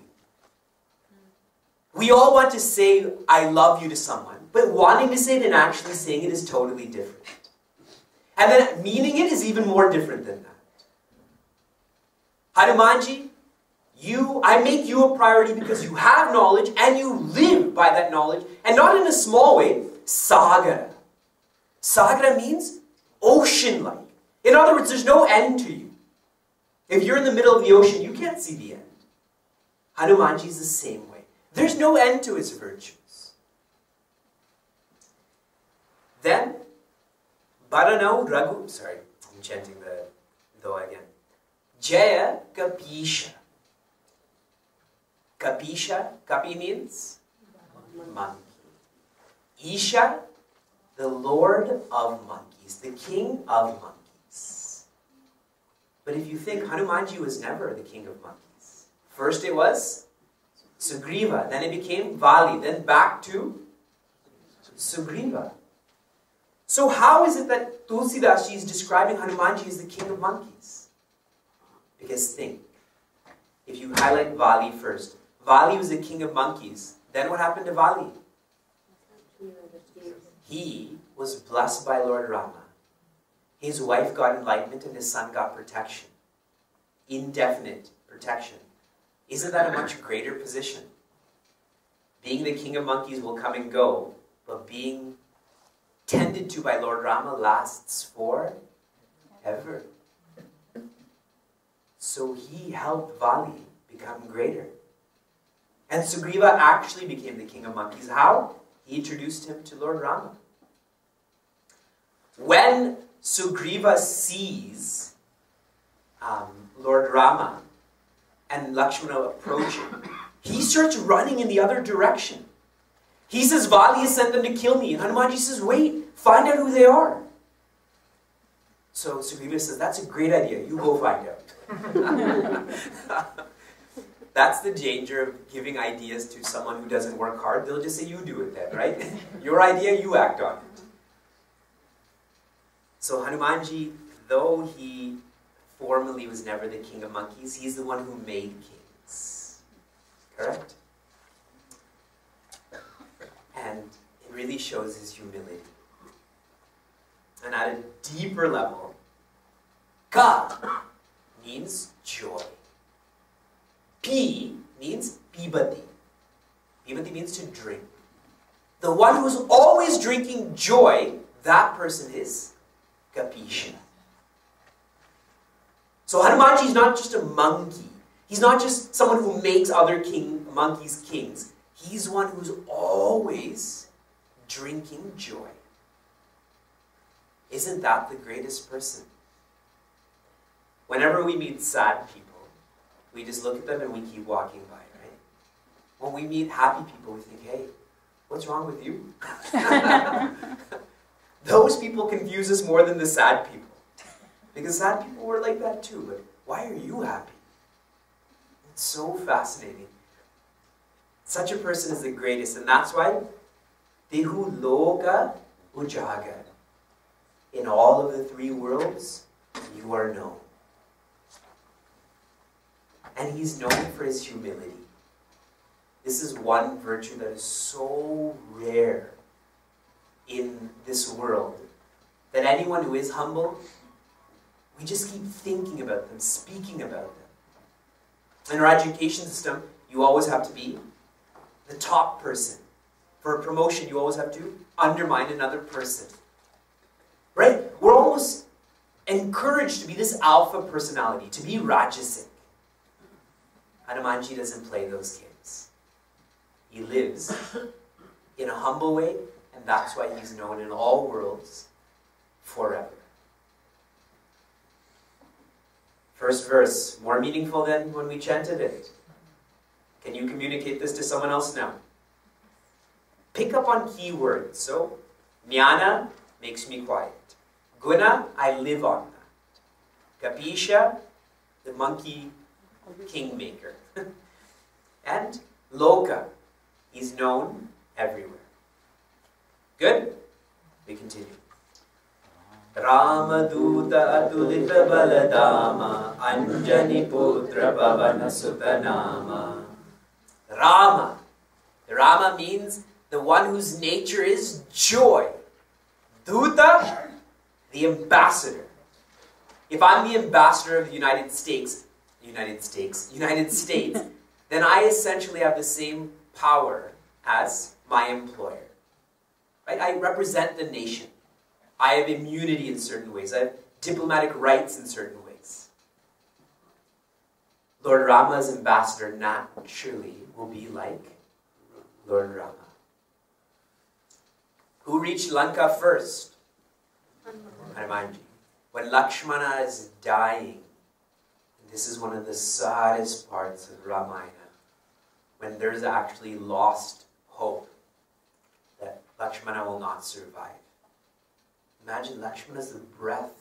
We all want to say, I love you to someone. But wanting to say it and actually saying it is totally different. And then meaning it is even more different than that. Hanumanji, you, I make you a priority because you have knowledge and you live by that knowledge, and not in a small way, sagara. Sagara means ocean-like. In other words, there's no end to you. If you're in the middle of the ocean, you can't see the end. Hanumanji is the same way. There's no end to his virtues. Then, Baranau Raghu, sorry, I'm chanting the do again. Jaya Kapisha. Kapisha, Kapi means monkey. Isha, the lord of monkeys, the king of monkeys. But if you think Hanumanji was never the king of monkeys. First it was Sugriva, then it became Vali, then back to Sugriva. So how is it that Tulsidas is describing Hanumanji as the king of monkeys? Because think, if you highlight Vali first, Vali was the king of monkeys. Then what happened to Vali? He was blessed by Lord Rama. His wife got enlightenment and his son got protection. Indefinite protection. Isn't that a much greater position? Being the king of monkeys will come and go, but being tended to by Lord Rama lasts forever. So he helped Vali become greater. And Sugriva actually became the king of monkeys. How? He introduced him to Lord Rama. When Sugriva sees um, Lord Rama and Lakshmana approaching, he starts running in the other direction. He says, Vali has sent them to kill me. And Hanumanji says, wait, find out who they are. So Sugriva says, that's a great idea. You go find out. <laughs> that's the danger of giving ideas to someone who doesn't work hard. They'll just say, you do it then, right? <laughs> Your idea, you act on it. So Hanumanji, though he formally was never the king of monkeys, he's the one who made kings. Correct? And it really shows his humility. And at a deeper level, Ka means joy. P means pibati. Pibati means to drink. The one who's always drinking joy, that person is Kapisha. So Hanumanji is not just a monkey. He's not just someone who makes other king monkeys kings. He's one who's always drinking joy. Isn't that the greatest person? Whenever we meet sad people, we just look at them and we keep walking by, right? When we meet happy people, we think, hey, what's wrong with you? <laughs> <laughs> Those people confuse us more than the sad people. Because sad people were like that too, but why are you happy? It's so fascinating. Such a person is the greatest, and that's why Dehu Loka Ujaga. In all of the three worlds, you are known. And he's known for his humility. This is one virtue that is so rare in this world that anyone who is humble, We just keep thinking about them, speaking about them. In our education system, you always have to be the top person. For a promotion, you always have to undermine another person. Right? We're almost encouraged to be this alpha personality, to be Rajasic. Hanumanji doesn't play those games. He lives in a humble way, and that's why he's known in all worlds forever. First verse, more meaningful than when we chanted it. Can you communicate this to someone else now? Pick up on key words. So, jnana makes me quiet. Guna, I live on that. Kapisha, the monkey kingmaker. <laughs> and Loka, he's known everywhere. Good? We continue. रामदूत अतुलित बलदाम अंजनी पुत्र पवन सुत नाम Rama. Rama means the one whose nature is joy. Duta, the ambassador. If I'm the ambassador of the United States, United States, United States, <laughs> then I essentially have the same power as my employer. Right? I represent the nation. I have immunity in certain ways. I have diplomatic rights in certain ways. Lord Rama's ambassador naturally will be like Lord Rama. Who reached Lanka first? Hanumanji. When Lakshmana is dying, this is one of the saddest parts of Ramayana, when there's actually lost hope that Lakshmana will not survive. Imagine Lakshmana is the breath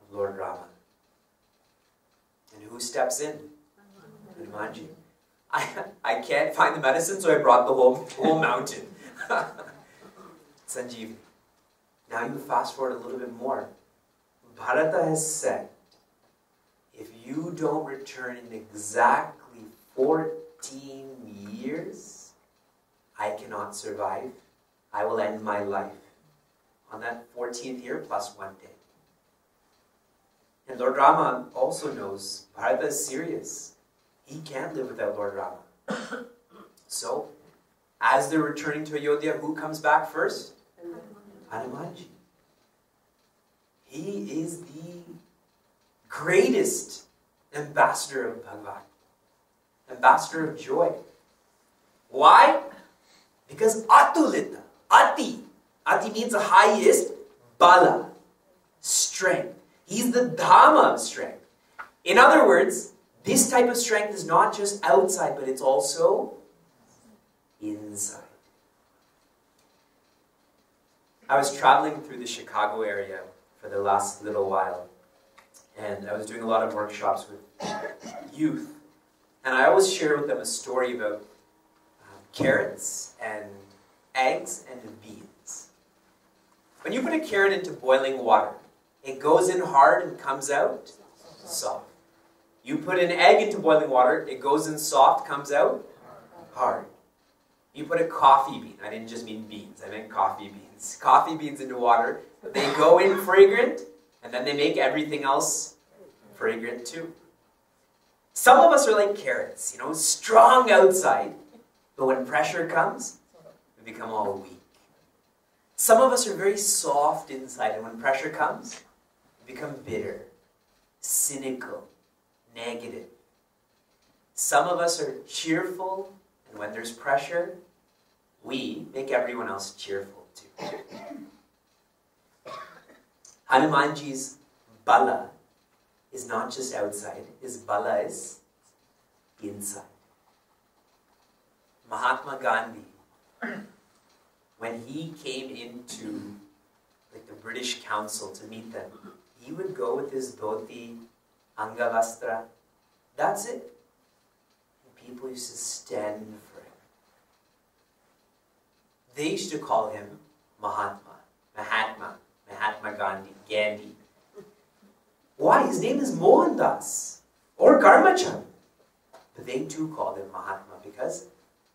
of Lord Rama. And who steps in? Hanumanji. I, I can't find the medicine, so I brought the whole, whole mountain. <laughs> Sanjeev. Now you fast forward a little bit more. Bharata has said, if you don't return in exactly 14 years, I cannot survive. I will end my life on that 14th year plus one day. And Lord Rama also knows Bharata is serious. He can't live without Lord Rama. <coughs> so, as they're returning to Ayodhya, who comes back first? Hanumanji. He is the greatest ambassador of Bhagavan, ambassador of joy. Why? Because Atulita, Ati, Ati means the highest, Bala, strength. He's the Dhamma of strength. In other words, this type of strength is not just outside, but it's also inside. I was traveling through the Chicago area for the last little while, and I was doing a lot of workshops with youth. And I always share with them a story about um, carrots and eggs and beans. When you put a carrot into boiling water, it goes in hard and comes out soft. You put an egg into boiling water, it goes in soft, comes out hard. You put a coffee bean, I didn't just mean beans, I meant coffee beans. Coffee beans into water, they go in fragrant, and then they make everything else fragrant too. Some of us are like carrots, you know, strong outside, but when pressure comes, we become all weak. Some of us are very soft inside, and when pressure comes, we become bitter, cynical, negative. Some of us are cheerful, and when there's pressure, we make everyone else cheerful too. Hanumanji's bala is not just outside, his bala is inside. Mahatma Gandhi, when he came into like the British Council to meet them, he would go with his dhoti, angavastra. That's it. And people used to stand for him. They used to call him Mahatma, Mahatma, Mahatma Gandhi, Gandhi. Why? His name is Mohandas or Karamchand. But they too called him Mahatma because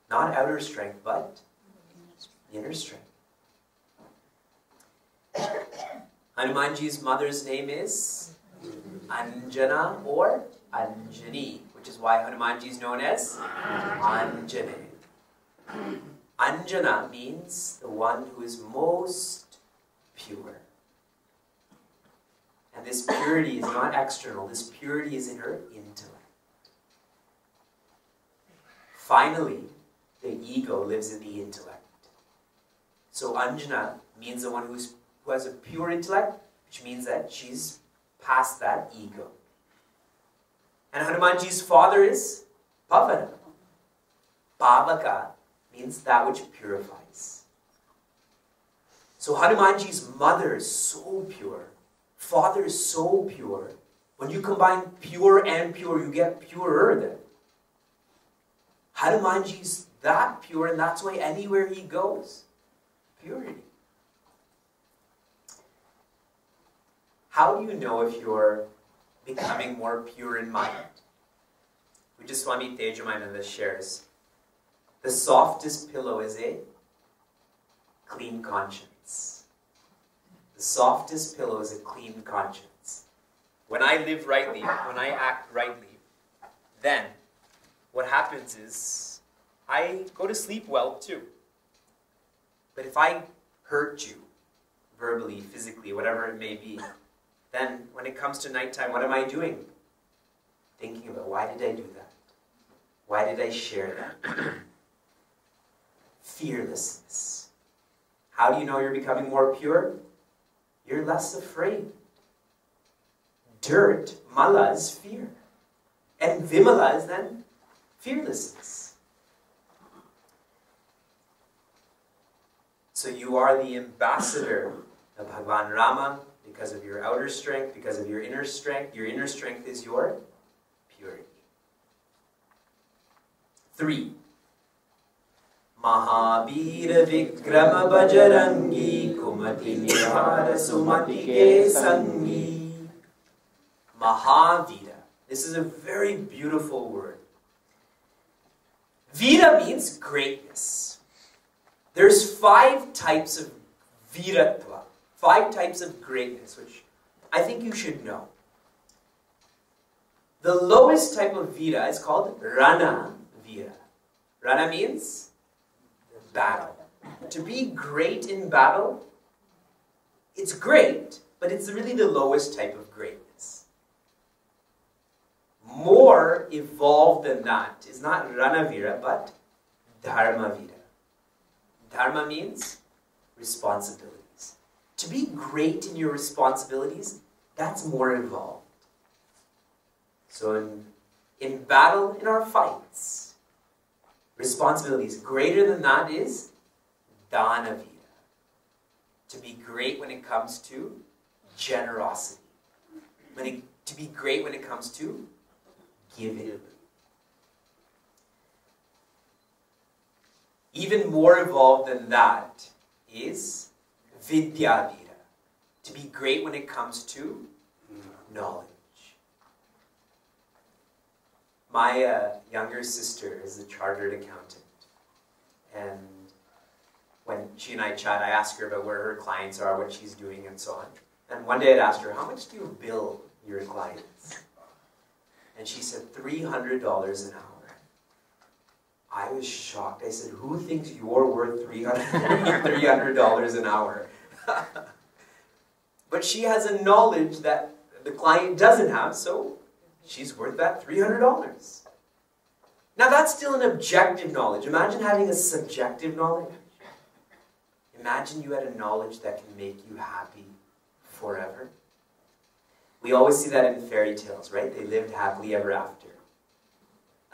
not outer strength, but inner strength. Hanumanji's mother's name is Anjana or Anjani, which is why Hanumanji is known as Anjane. Anjana means the one who is most pure. And this purity is not external, this purity is in her intellect. Finally, the ego lives in the intellect. So Anjana means the one who's, who has a pure intellect, which means that she's past that ego. And Hanumanji's father is Pavana. Pavaka means that which purifies. So Hanumanji's mother is so pure. Father is so pure. When you combine pure and pure, you get purer then. Hanumanji's that pure, and that's why anywhere he goes, purity. How do you know if you're becoming more pure in mind? We just swami Tejomayananda shares. The softest pillow is a clean conscience. The softest pillow is a clean conscience. When I live rightly, when I act rightly, then what happens is I go to sleep well too. But if I hurt you, verbally, physically, whatever it may be, then when it comes to nighttime, what am I doing? Thinking about why did I do that? Why did I share that? <clears throat> Fearlessness. How do you know you're becoming more pure? You're less afraid. Dirt, mala, is fear. And vimala is then fearlessness. So you are the ambassador of Bhagavan Rama because of your outer strength, because of your inner strength. Your inner strength is your purity. Three. Vikrama Bajarangi Kumati Nihara Sumati Ke Sangi. Mahavira. This is a very beautiful word. Vira means greatness. There's five types of viratva, five types of greatness, which I think you should know. The lowest type of vira is called rana vira. Rana means battle. To be great in battle, it's great, but it's really the lowest type of greatness. More evolved than that is not rana Ranavira, but Dharmavira. Dharma means responsibilities. To be great in your responsibilities, that's more involved. So in, in battle, in our fights, responsibilities greater than that is Danavira. To be great when it comes to generosity. When it, to be great when it comes to giving. Even more evolved than that is Vidyavira. To be great when it comes to knowledge. My uh, younger sister is a chartered accountant. And when she and I chat, I ask her about where her clients are, what she's doing, and so on. And one day I'd asked her, How much do you bill your clients? And she said, $300 an hour. I was shocked. I said, Who thinks you're worth $300 <laughs> an hour? <laughs> but she has a knowledge that the client doesn't have, so she's worth that $300. Now, that's still an objective knowledge. Imagine having a subjective knowledge. Imagine you had a knowledge that can make you happy forever. We always see that in fairy tales, right? They lived happily ever after.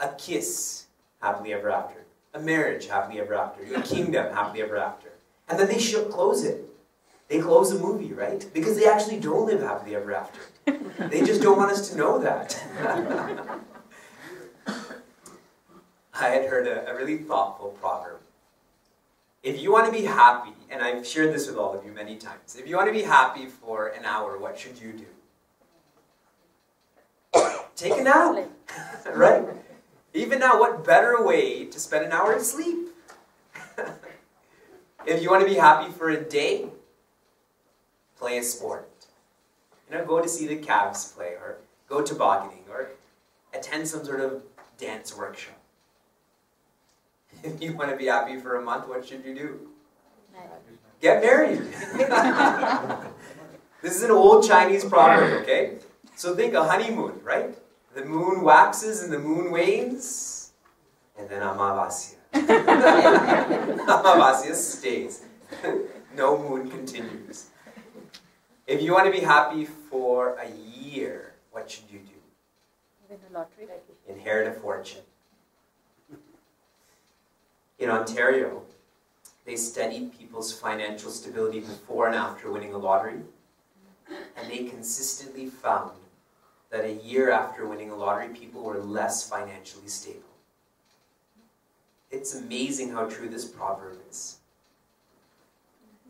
A kiss, happily ever after. A marriage, happily ever after. A kingdom, happily ever after. And then they should close it. They close the movie, right? Because they actually don't live happily ever after. They just don't want us to know that. <laughs> I had heard a, a really thoughtful proverb. If you want to be happy, and I've shared this with all of you many times, if you want to be happy for an hour, what should you do? <coughs> Take a nap, <laughs> right? Even now, what better way to spend an hour to sleep? <laughs> if you want to be happy for a day, play a sport. You know, go to see the Cavs play, or go tobogganing, or attend some sort of dance workshop. <laughs> If you want to be happy for a month, what should you do? Get married. <laughs> this is an old Chinese proverb, okay? So think a honeymoon, right? The moon waxes and the moon wanes, and then Amavasya. <laughs> Amavasya stays. <laughs> no moon continues. If you want to be happy for a year, what should you do? Win a lottery. Inherit a fortune. In Ontario, they studied people's financial stability before and after winning a lottery, and they consistently found that a year after winning a lottery, people were less financially stable. It's amazing how true this proverb is.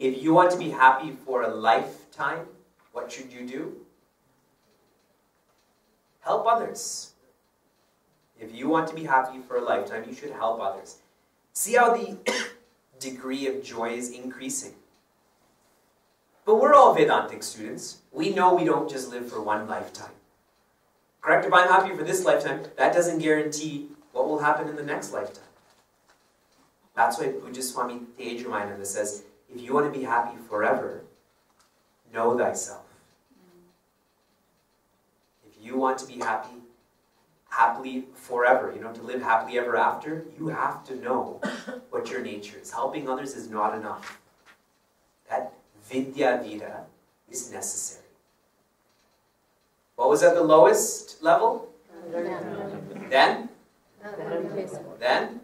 If you want to be happy for a lifetime, what should you do? Help others. If you want to be happy for a lifetime, you should help others. See how the <coughs> degree of joy is increasing. But we're all Vedantic students. We know we don't just live for one lifetime. Correct? If I'm happy for this lifetime, that doesn't guarantee what will happen in the next lifetime. That's why Pujaswami Tejomayananda says, if you want to be happy forever, know thyself. If you want to be happy, happily forever, you know, to live happily ever after, you have to know <coughs> what your nature is. Helping others is not enough. That vidya vida is necessary. What was at the lowest level? Then? Then?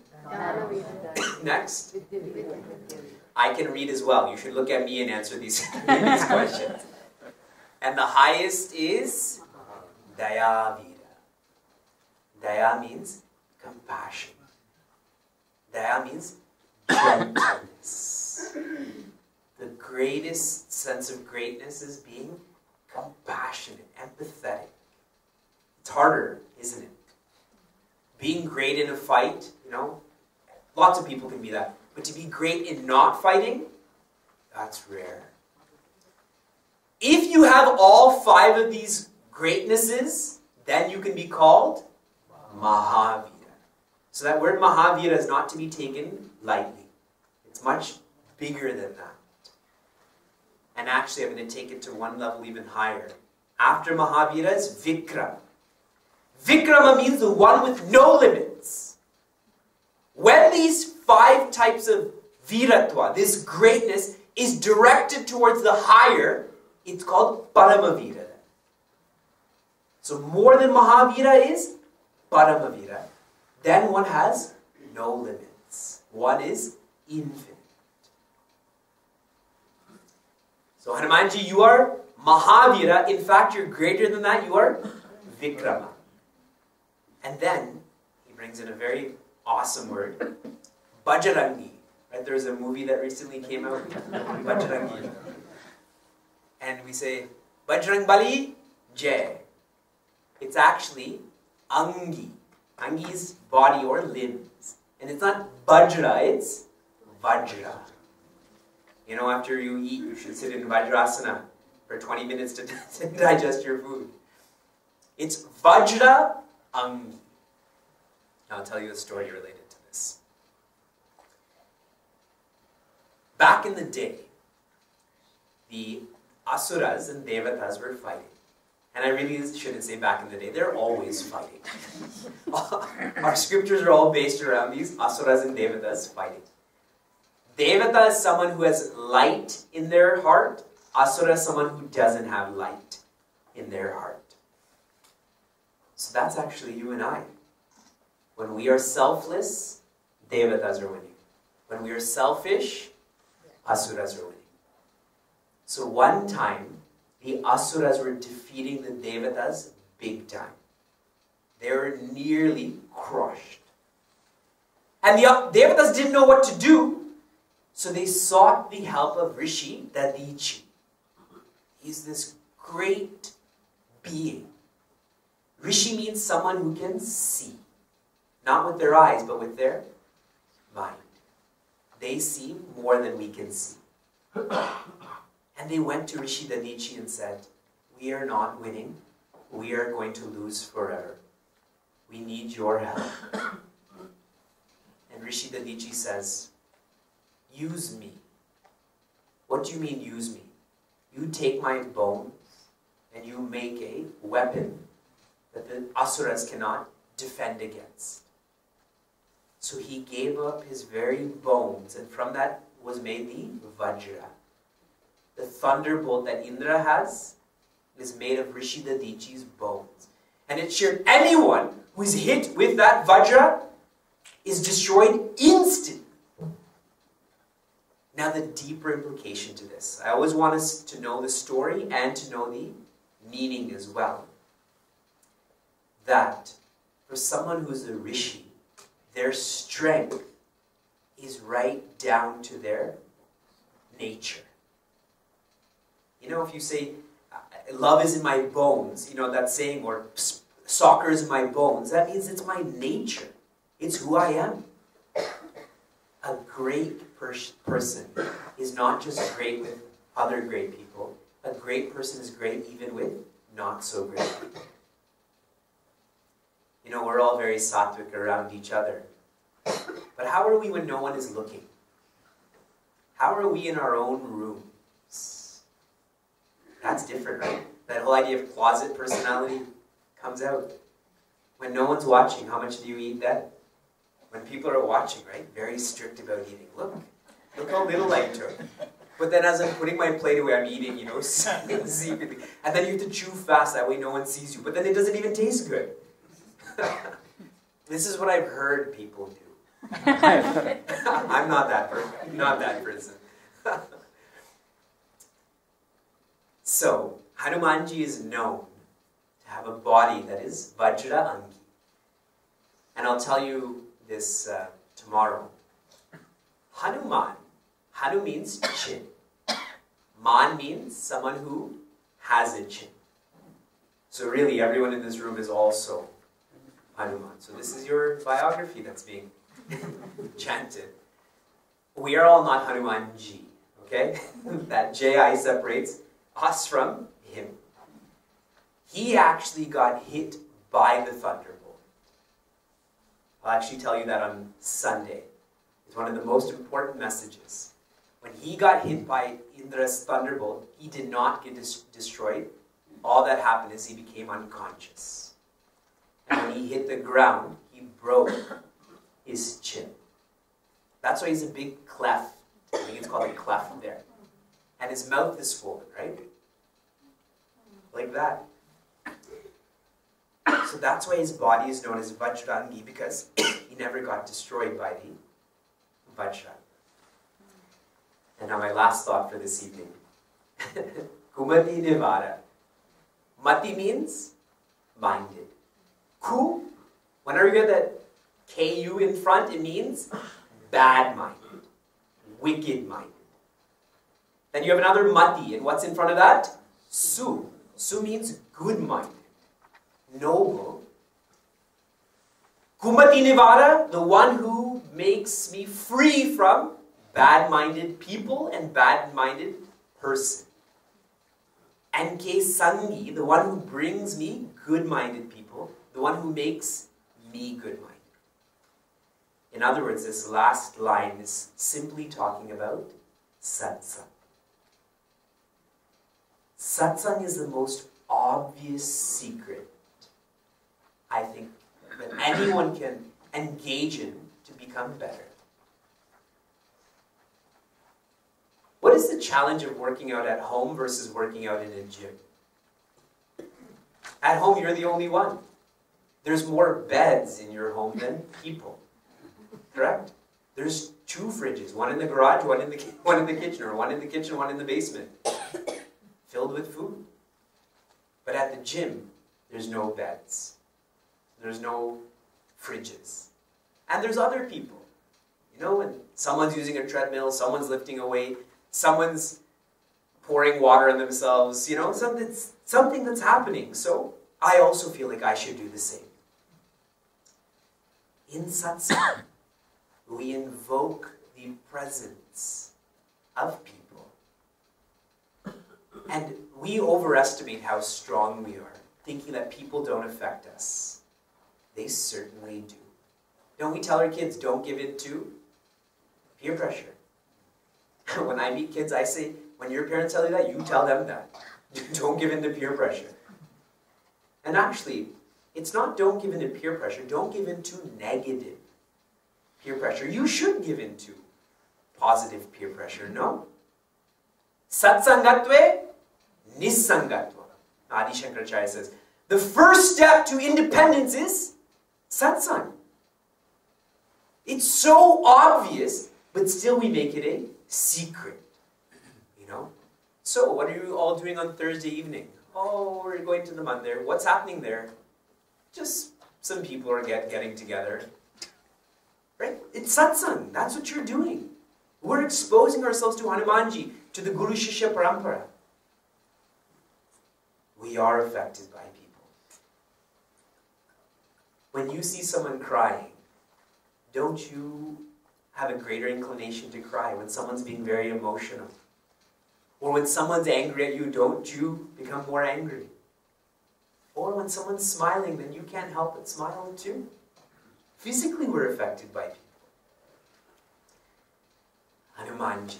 Next? I can read as well. You should look at me and answer these, <laughs> these questions. And the highest is Daya Vida. Daya means compassion. Daya means gentleness. The greatest sense of greatness is being compassionate, empathetic. It's harder, isn't it? Being great in a fight, you know, lots of people can be that. But to be great in not fighting, that's rare. If you have all five of these greatnesses, then you can be called Mahavira. So that word Mahavira is not to be taken lightly. It's much bigger than that. And actually, I'm going to take it to one level even higher. After Mahavira is Vikram. Vikrama means the one with no limits. When these five types of viratva, this greatness, is directed towards the higher, it's called Paramavira. So more than Mahavira is Paramavira. Then one has no limits. One is infinite. So Hanumanji, you are Mahavira. In fact, you're greater than that. You are Vikrama. And then he brings in a very awesome word, Bajarangi. Right? There's a movie that recently came out, Bajrangi. And we say, Bajrang Bali Jai. It's actually Angi. Angi is body or limbs. And it's not Bajra, it's Vajra. You know, after you eat, you should sit in Vajrasana for 20 minutes to, <laughs> digest your food. It's Vajra Angi. I'll tell you a story related to this. Back in the day, the Asuras and Devatas were fighting. And I really shouldn't say back in the day, they're always fighting. <laughs> Our scriptures are all based around these Asuras and Devatas fighting. Devata is someone who has light in their heart. Asura is someone who doesn't have light in their heart. So that's actually you and I. When we are selfless, Devatas are winning. When we are selfish, Asuras are winning. So one time, the Asuras were defeating the Devatas big time. They were nearly crushed. And the Devatas didn't know what to do, so they sought the help of Rishi Dadhichi. He's this great being. Rishi means someone who can see. Not with their eyes, but with their mind. They see more than we can see. <coughs> and they went to Rishi Dadhichi and said, we are not winning. We are going to lose forever. We need your help. <coughs> And Rishi Dadhichi says, Use me. What do you mean, use me? You take my bones and you make a weapon that the asuras cannot defend against. So he gave up his very bones, and from that was made the Vajra. The thunderbolt that Indra has is made of Rishi Dadhichi's bones. And it shared anyone who is hit with that Vajra is destroyed instantly. Now, the deeper implication to this. I always want us to know the story and to know the meaning as well. That for someone who's a rishi, their strength is right down to their nature. You know, if you say, love is in my bones, you know, that saying, or soccer is in my bones, that means it's my nature. It's who I am. A great pers- person is not just great with other great people, a great person is great even with not so great people. You know, we're all very sattvic around each other. But how are we when no one is looking? How are we in our own rooms? That's different, right? That whole idea of closet personality comes out. When no one's watching, how much do you eat then? When people are watching, right? Very strict about eating. Look, look how little I took. But then as I'm putting my plate away, I'm eating, you know, <laughs> and then you have to chew fast, that way no one sees you. But then it doesn't even taste good. <laughs> this is what I've heard people do. <laughs> I'm not that person. Not that person. so, Hanumanji is known to have a body that is Vajra Angi. And I'll tell you this uh, tomorrow. Hanuman. Hanu means chin. Man means someone who has a chin. So really, everyone in this room is also Hanuman. So this is your biography that's being <laughs> chanted. We are all not Hanumanji, okay? <laughs> that Ji separates us from him. He actually got hit by the thunderbolt. I'll actually tell you that on Sunday. It's one of the most important messages. When he got hit by Indra's thunderbolt, he did not get destroyed. All that happened is he became unconscious. And when he hit the ground, he broke his chin. That's why he's a big cleft. I think it's called a cleft there. And his mouth is swollen, right? Like that. So that's why his body is known as Vajrangi because <clears throat> he never got destroyed by the Vajra. And now my last thought for this evening. <laughs> Kumati Nivara. Mati means minded. Ku, whenever you get that KU in front, it means bad minded, wicked minded. Then you have another mati, and what's in front of that? Su. Su means good minded, noble. Kumati Nivara, the one who makes me free from bad minded people and bad minded person. And K Sangi, the one who brings me good minded people, the one who makes me good minded. In other words, this last line is simply talking about satsang. Satsang is the most obvious secret, I think, that anyone can engage in to become better. What is the challenge of working out at home versus working out in a gym? At home, you're the only one. There's more beds in your home than people. Correct? There's two fridges, one in the garage, one in the, one in the kitchen, or one in the kitchen, one in the basement, filled with food. But at the gym, there's no beds. There's no fridges. And there's other people. You know, when someone's using a treadmill, someone's lifting a weight, someone's pouring water on themselves, you know, something, something that's happening. So I also feel like I should do the same. In satsang, we invoke the presence of people. And we overestimate how strong we are, thinking that people don't affect us. They certainly do. Don't we tell our kids, don't give in to peer pressure? <laughs> when I meet kids, I say, when your parents tell you that, you tell them that. <laughs> don't give in to peer pressure. And actually, it's not don't give in to peer pressure, don't give in to negative peer pressure. You should give in to positive peer pressure, no? Satsangatve, Nisangatva. Adi Shankaracharya says, the first step to independence is satsang. It's so obvious, but still we make it a secret. You know? So, what are you all doing on Thursday evening? Oh, we're going to the mandir. What's happening there? Just some people are get, getting together. Right? It's satsang. That's what you're doing. We're exposing ourselves to Hanumanji, to the Guru Shishya Parampara. We are affected by people. When you see someone crying, don't you have a greater inclination to cry when someone's being very emotional? Or when someone's angry at you, don't you become more angry? Or when someone's smiling, then you can't help but smile too. Physically, we're affected by people. Hanumanji,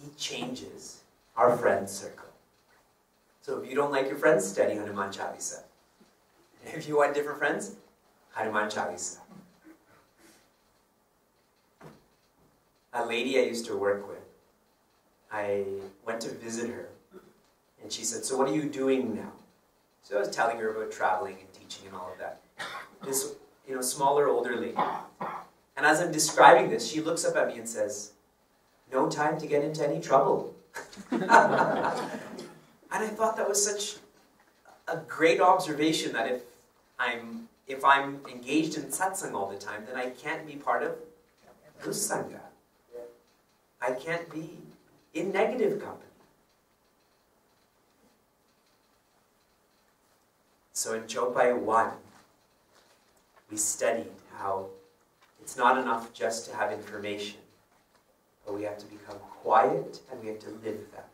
he changes our friend circle. So if you don't like your friends, study Hanuman Chalisa. If you want different friends, Hanuman Chalisa. A lady I used to work with, I went to visit her, and she said, So what are you doing now? So I was telling her about traveling and teaching and all of that. This, you know, smaller, older lady. And as I'm describing this, she looks up at me and says, No time to get into any trouble. <laughs> and I thought that was such a great observation that if I'm if I'm engaged in satsang all the time, then I can't be part of dussanga. I can't be in negative company. So in Chopai 1, we studied how it's not enough just to have information, but we have to become quiet and we have to live that.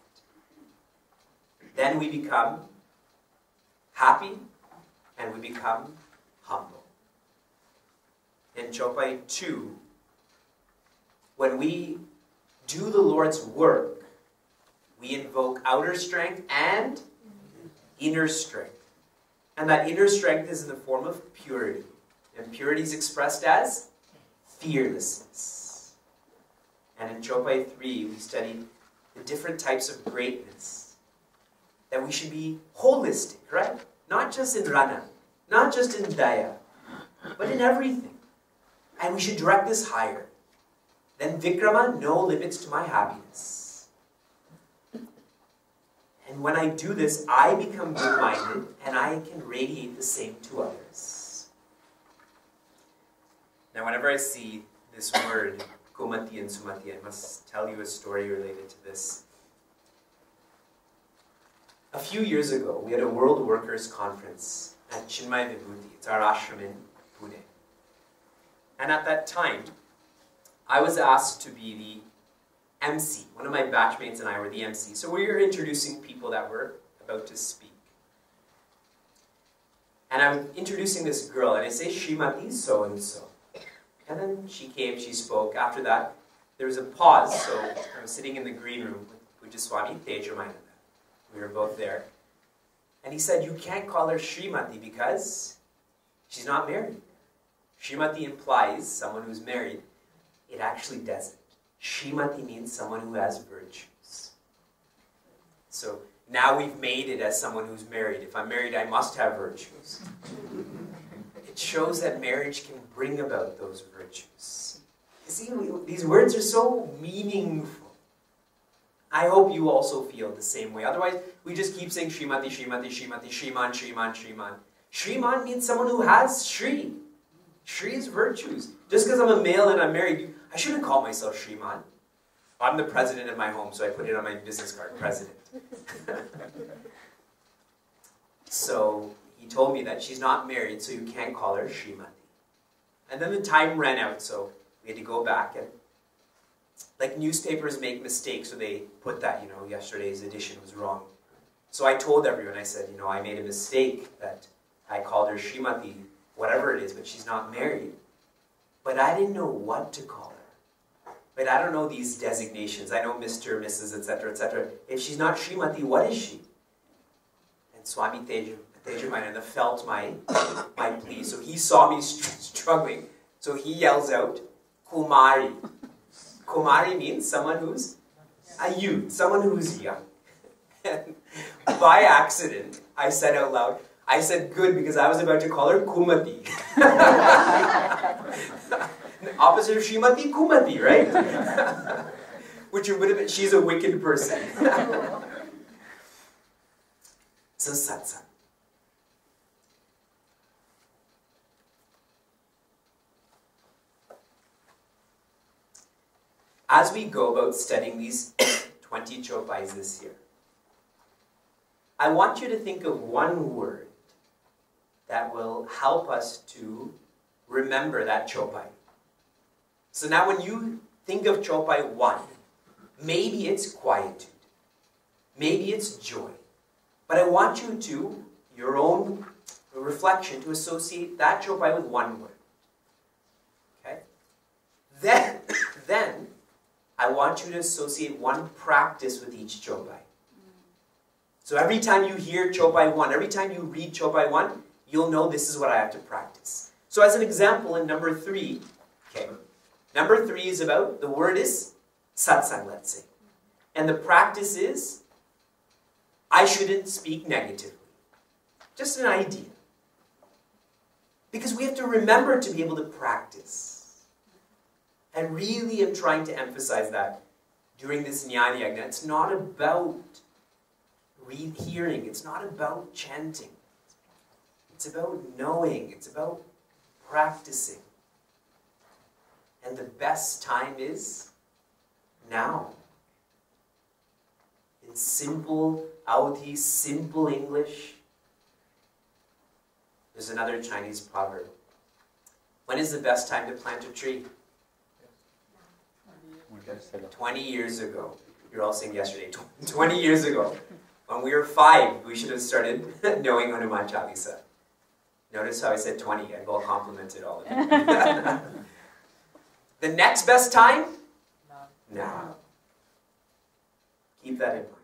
Then we become happy and we become humble. In Chopai 2, when we do the Lord's work, we invoke outer strength and inner strength. And that inner strength is in the form of purity. And purity is expressed as fearlessness. And in Chopai 3, we studied the different types of greatness. That we should be holistic, right? Not just in Rana, not just in Daya, but in everything. And we should direct this higher. Then Vikrama, no limits to my happiness. And when I do this, I become good-minded and I can radiate the same to others. Now, whenever I see this word, Kumati and Sumati, I must tell you a story related to this. A few years ago, we had a World Workers Conference at Chinmay Vibhuti. It's our ashram in Pune. And at that time, I was asked to be the MC. One of my batchmates and I were the MC. So we were introducing people that were about to speak. And I'm introducing this girl, and I say, Shrimati so and so. And then she came, she spoke. After that, there was a pause, so I'm sitting in the green room with Pujaswami Tejomayananda. We were both there. And he said, You can't call her Shrimati because she's not married. Shrimati implies someone who's married. It actually doesn't. Shrimati means someone who has virtues. So now we've made it as someone who's married. If I'm married, I must have virtues. It shows that marriage can bring about those virtues. You see, these words are so meaningful. I hope you also feel the same way. Otherwise, we just keep saying Shrimati, Shrimati, Shrimati, Shriman, Shriman, Shriman. Shriman means someone who has Shri. Shri is virtues. Just because I'm a male and I'm married, I shouldn't call myself Shriman. I'm the president of my home, so I put it on my business card, president. <laughs> so he told me that she's not married, so you can't call her Shrimati. And then the time ran out, so we had to go back and like newspapers make mistakes, so they put that, you know, yesterday's edition was wrong. So I told everyone, I said, you know, I made a mistake that I called her Srimati, whatever it is, but she's not married. But I didn't know what to call her. But I don't know these designations. I know Mr., Mrs., etc., etc. If she's not Srimati, what is she? And Swami Tej Tejomayananda felt my, my plea. So he saw me struggling. So he yells out, Kumari. Kumari means someone who's a youth, someone who's young. And <laughs> by accident, I said out loud, I said good because I was about to call her Kumati. <laughs> Opposite of Shrimati, Kumati, right? <laughs> Which would have been, she's a wicked person. so satsang. As we go about studying these <coughs> 20 chopais this year, I want you to think of one word that will help us to remember that chopai. So now when you think of chopai 1, maybe it's quietude, maybe it's joy, but I want you to, your own reflection, to associate that chopai with one word. Okay? Then, <coughs> then I want you to associate one practice with each chopai. So every time you hear chopai 1, every time you read chopai 1, you'll know this is what I have to practice. So as an example, in number 3, okay, number 3 is about, the word is satsang, let's say. And the practice is, I shouldn't speak negatively. Just an idea. Because we have to remember to be able to practice. And really am trying to emphasize that during this Jnana. It's not about hearing, it's not about chanting. It's about knowing, it's about practicing. And the best time is now. In simple Awadhi, simple English. There's another Chinese proverb. When is the best time to plant a tree? 20 years ago. You're all saying yesterday. <laughs> 20 years ago. When we were five, we should have started <laughs> knowing Hanuman Chalisa. Notice how I said 20. I've all complimented all of you. <laughs> the next best time? Now. Keep that in mind.